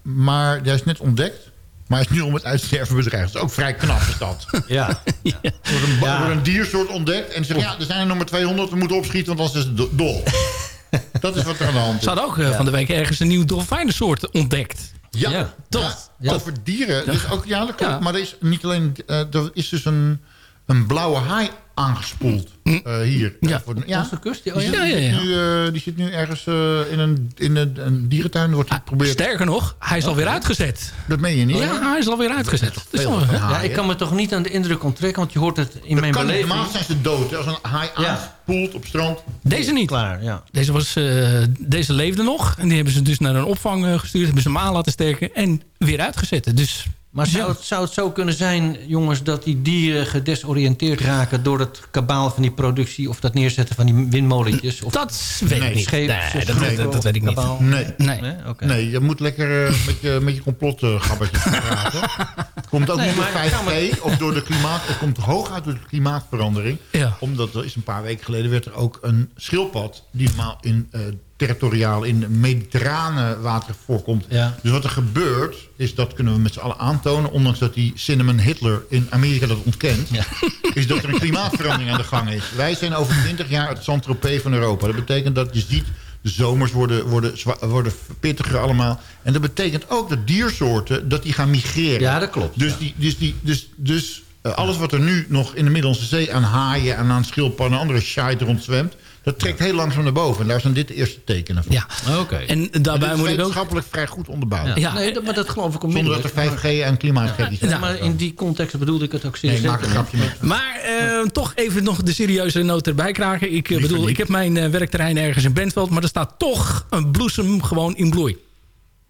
[SPEAKER 12] maar hij is net ontdekt. Maar hij is nu om het uitsterven bedreigd. Dat is ook vrij knap is dat.
[SPEAKER 14] Ja.
[SPEAKER 12] Er wordt een,
[SPEAKER 14] Ja.
[SPEAKER 12] wordt een diersoort ontdekt. En ze zeggen, ja, er zijn er nog maar 200. We moeten opschieten, want anders is het do- dol. dat is wat er aan de hand is.
[SPEAKER 10] Ze hadden ook van de week ergens een nieuw dolfijnensoort ontdekt.
[SPEAKER 12] Ja.
[SPEAKER 10] Toch?
[SPEAKER 12] ja, over dieren. Dus ook, ja, dat klopt.
[SPEAKER 10] Ja.
[SPEAKER 12] Maar er is niet alleen... eh, er is dus een, een blauwe haai aangespoeld eh, hier.
[SPEAKER 10] Ja.
[SPEAKER 12] Voor de- ja.
[SPEAKER 14] Onze kust? die-
[SPEAKER 12] Die,
[SPEAKER 14] Oh,
[SPEAKER 12] zit,
[SPEAKER 14] ja.
[SPEAKER 10] Ja, ja,
[SPEAKER 12] die
[SPEAKER 10] ja.
[SPEAKER 12] zit nu, eh, die zit nu ergens eh, in, een, in een, een dierentuin. Wordt die geprobeerd.
[SPEAKER 10] Sterker nog, hij is alweer uitgezet.
[SPEAKER 12] Dat meen je niet?
[SPEAKER 10] Ja, hij is alweer uitgezet. Dus.
[SPEAKER 14] Ja, ik kan me toch niet aan de indruk onttrekken, want je hoort het in
[SPEAKER 12] Dat
[SPEAKER 14] mijn
[SPEAKER 12] kan niet.
[SPEAKER 14] beleving.
[SPEAKER 12] Normaal zijn ze dood. hè. Als een haai
[SPEAKER 14] Ja.
[SPEAKER 12] aanspoelt op strand.
[SPEAKER 10] Deze niet.
[SPEAKER 14] Klaar, ja.
[SPEAKER 10] Deze, was, eh, deze leefde nog. En die hebben ze dus naar een opvang gestuurd. Hebben ze hem aan laten sterken. En weer uitgezet. Dus
[SPEAKER 14] Maar zou
[SPEAKER 10] Ja.
[SPEAKER 14] het, zou het zo kunnen zijn, jongens, dat die dieren gedesoriënteerd raken door het kabaal van die productie of dat neerzetten van die windmolentjes? Of
[SPEAKER 10] dat weet ik niet. Nee, dat,
[SPEAKER 14] schepen
[SPEAKER 10] dat, dat weet ik niet.
[SPEAKER 12] Nee.
[SPEAKER 10] Nee.
[SPEAKER 14] Nee? Oké.
[SPEAKER 12] Nee, je moet lekker eh, met je, met je complotgabbertjes praten. Het komt ook
[SPEAKER 14] Nee,
[SPEAKER 12] niet door
[SPEAKER 14] maar ik kan
[SPEAKER 12] 5G of door de klimaat. Het komt hooguit door de klimaatverandering.
[SPEAKER 10] Ja.
[SPEAKER 12] Omdat er is een paar weken geleden werd er ook een schildpad... die normaal in eh, territoriaal in mediterrane water voorkomt.
[SPEAKER 14] Ja.
[SPEAKER 12] Dus wat er gebeurt, is dat kunnen we met z'n allen aantonen... ondanks dat die Cinnamon Hitler in Amerika dat ontkent... is dat er een klimaatverandering aan de gang is. Wij zijn over 20 jaar het Saint-Tropez van Europa. Dat betekent dat je ziet... Zomers worden, worden, worden pittiger allemaal. En dat betekent ook dat diersoorten dat die gaan migreren.
[SPEAKER 14] Ja, dat klopt.
[SPEAKER 12] Dus,
[SPEAKER 14] ja.
[SPEAKER 12] die, dus, die, dus, dus Eh, alles wat er nu nog in de Middellandse Zee aan haaien... en aan schildpadden en andere shite rondzwemt... dat trekt heel langzaam naar boven. En daar zijn dit de eerste tekenen van.
[SPEAKER 10] Ja,
[SPEAKER 14] oké.
[SPEAKER 10] En daarbij moet ik ook...
[SPEAKER 12] wetenschappelijk vrij goed onderbouwd.
[SPEAKER 14] Ja, nee, dat, maar dat geloof ik
[SPEAKER 12] Zonder dat er 5G en klimaatgek is.
[SPEAKER 14] Ja, maar in die context bedoelde ik het ook zeer
[SPEAKER 12] Nee, maak een grapje mee.
[SPEAKER 10] Maar eh, toch even nog de serieuze noot erbij kraken. Ik eh, bedoel,
[SPEAKER 12] niet.
[SPEAKER 10] ik heb mijn eh, werkterrein ergens in Bentveld... maar er staat toch een bloesem gewoon in bloei.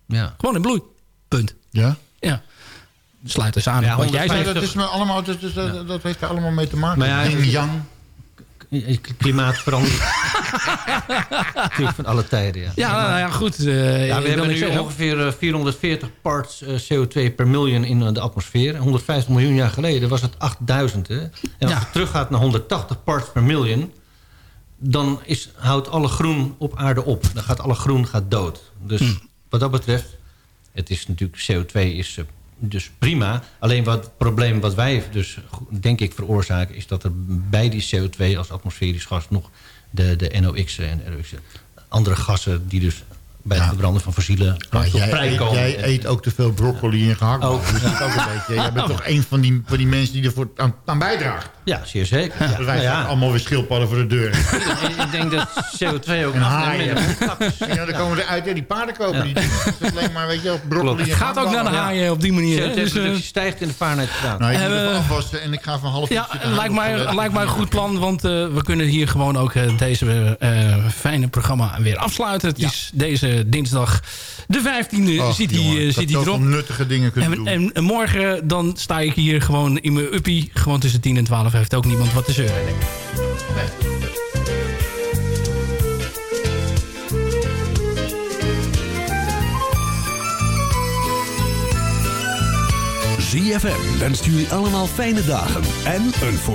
[SPEAKER 14] Ja.
[SPEAKER 10] Gewoon in bloei. Punt.
[SPEAKER 12] Ja?
[SPEAKER 10] Ja. Sluit dus aan
[SPEAKER 14] Ja,
[SPEAKER 10] wat jij zegt.
[SPEAKER 12] dat, is me allemaal, dat, is, dat, dat heeft er allemaal mee te maken.
[SPEAKER 14] Maar ja,
[SPEAKER 12] Yin, yang.
[SPEAKER 14] Klimaatverandering. Natuurlijk van alle tijden, ja.
[SPEAKER 10] Ja, nou ja, goed. eh,
[SPEAKER 14] Ja, we hebben nu
[SPEAKER 10] zeggen.
[SPEAKER 14] ongeveer eh, 440 parts eh, CO2 per miljoen in eh, de atmosfeer. 150 miljoen jaar geleden was het 8000. Hè? En als
[SPEAKER 10] Ja.
[SPEAKER 14] het teruggaat naar 180 parts per miljoen... dan is, houdt alle groen op aarde op. Dan gaat alle groen gaat dood. Dus
[SPEAKER 10] Hm.
[SPEAKER 14] wat dat betreft... het is natuurlijk CO2 is eh, dus prima. Alleen wat het probleem wat wij dus denk ik veroorzaken... is dat er bij die CO2 als atmosferisch gas nog de, de NOx'en en ROx'en... andere gassen die dus bij het verbranden van fossiele
[SPEAKER 12] Ja,
[SPEAKER 14] brandstof
[SPEAKER 12] jij, eet,
[SPEAKER 14] vrijkomen.
[SPEAKER 12] jij eet ook te veel broccoli en gehakt. Dus dat is ook een beetje. Jij bent toch een van die, van die mensen die ervoor aan, aan bijdraagt.
[SPEAKER 14] Ja, zeer zeker. Ja.
[SPEAKER 12] Wij
[SPEAKER 14] Nou ja,
[SPEAKER 12] allemaal weer schildpadden voor de deur.
[SPEAKER 14] ik denk dat CO2 ook
[SPEAKER 12] En
[SPEAKER 14] nog
[SPEAKER 12] haaien. Ja, dan komen ze uit. Ja, die paarden kopen
[SPEAKER 14] Ja.
[SPEAKER 12] niet. Het is alleen maar, weet je, broccoli
[SPEAKER 10] Het
[SPEAKER 12] en
[SPEAKER 10] gaat ook naar de haaien op die manier. Dus, eh,
[SPEAKER 14] CO2-productie stijgt in de Fahrenheit gedaan.
[SPEAKER 12] Nou, ik moet
[SPEAKER 10] Eh,
[SPEAKER 12] afwassen en ik ga van half uur
[SPEAKER 10] Ja,
[SPEAKER 12] zitten
[SPEAKER 10] lijkt mij, lijkt mij een goed plan, want eh, we kunnen hier gewoon ook eh, deze eh, fijne programma weer afsluiten. Het is deze dinsdag de 15e
[SPEAKER 12] Och,
[SPEAKER 10] zit hij zit hij erop.
[SPEAKER 12] nuttige dingen kunnen
[SPEAKER 10] En,
[SPEAKER 12] doen.
[SPEAKER 10] en, en morgen dan sta ik hier gewoon in mijn uppie. Gewoon tussen 10 en 12 heeft ook niemand wat te zeuren. denk ik.
[SPEAKER 1] ZFM wenst jullie allemaal fijne dagen en een voor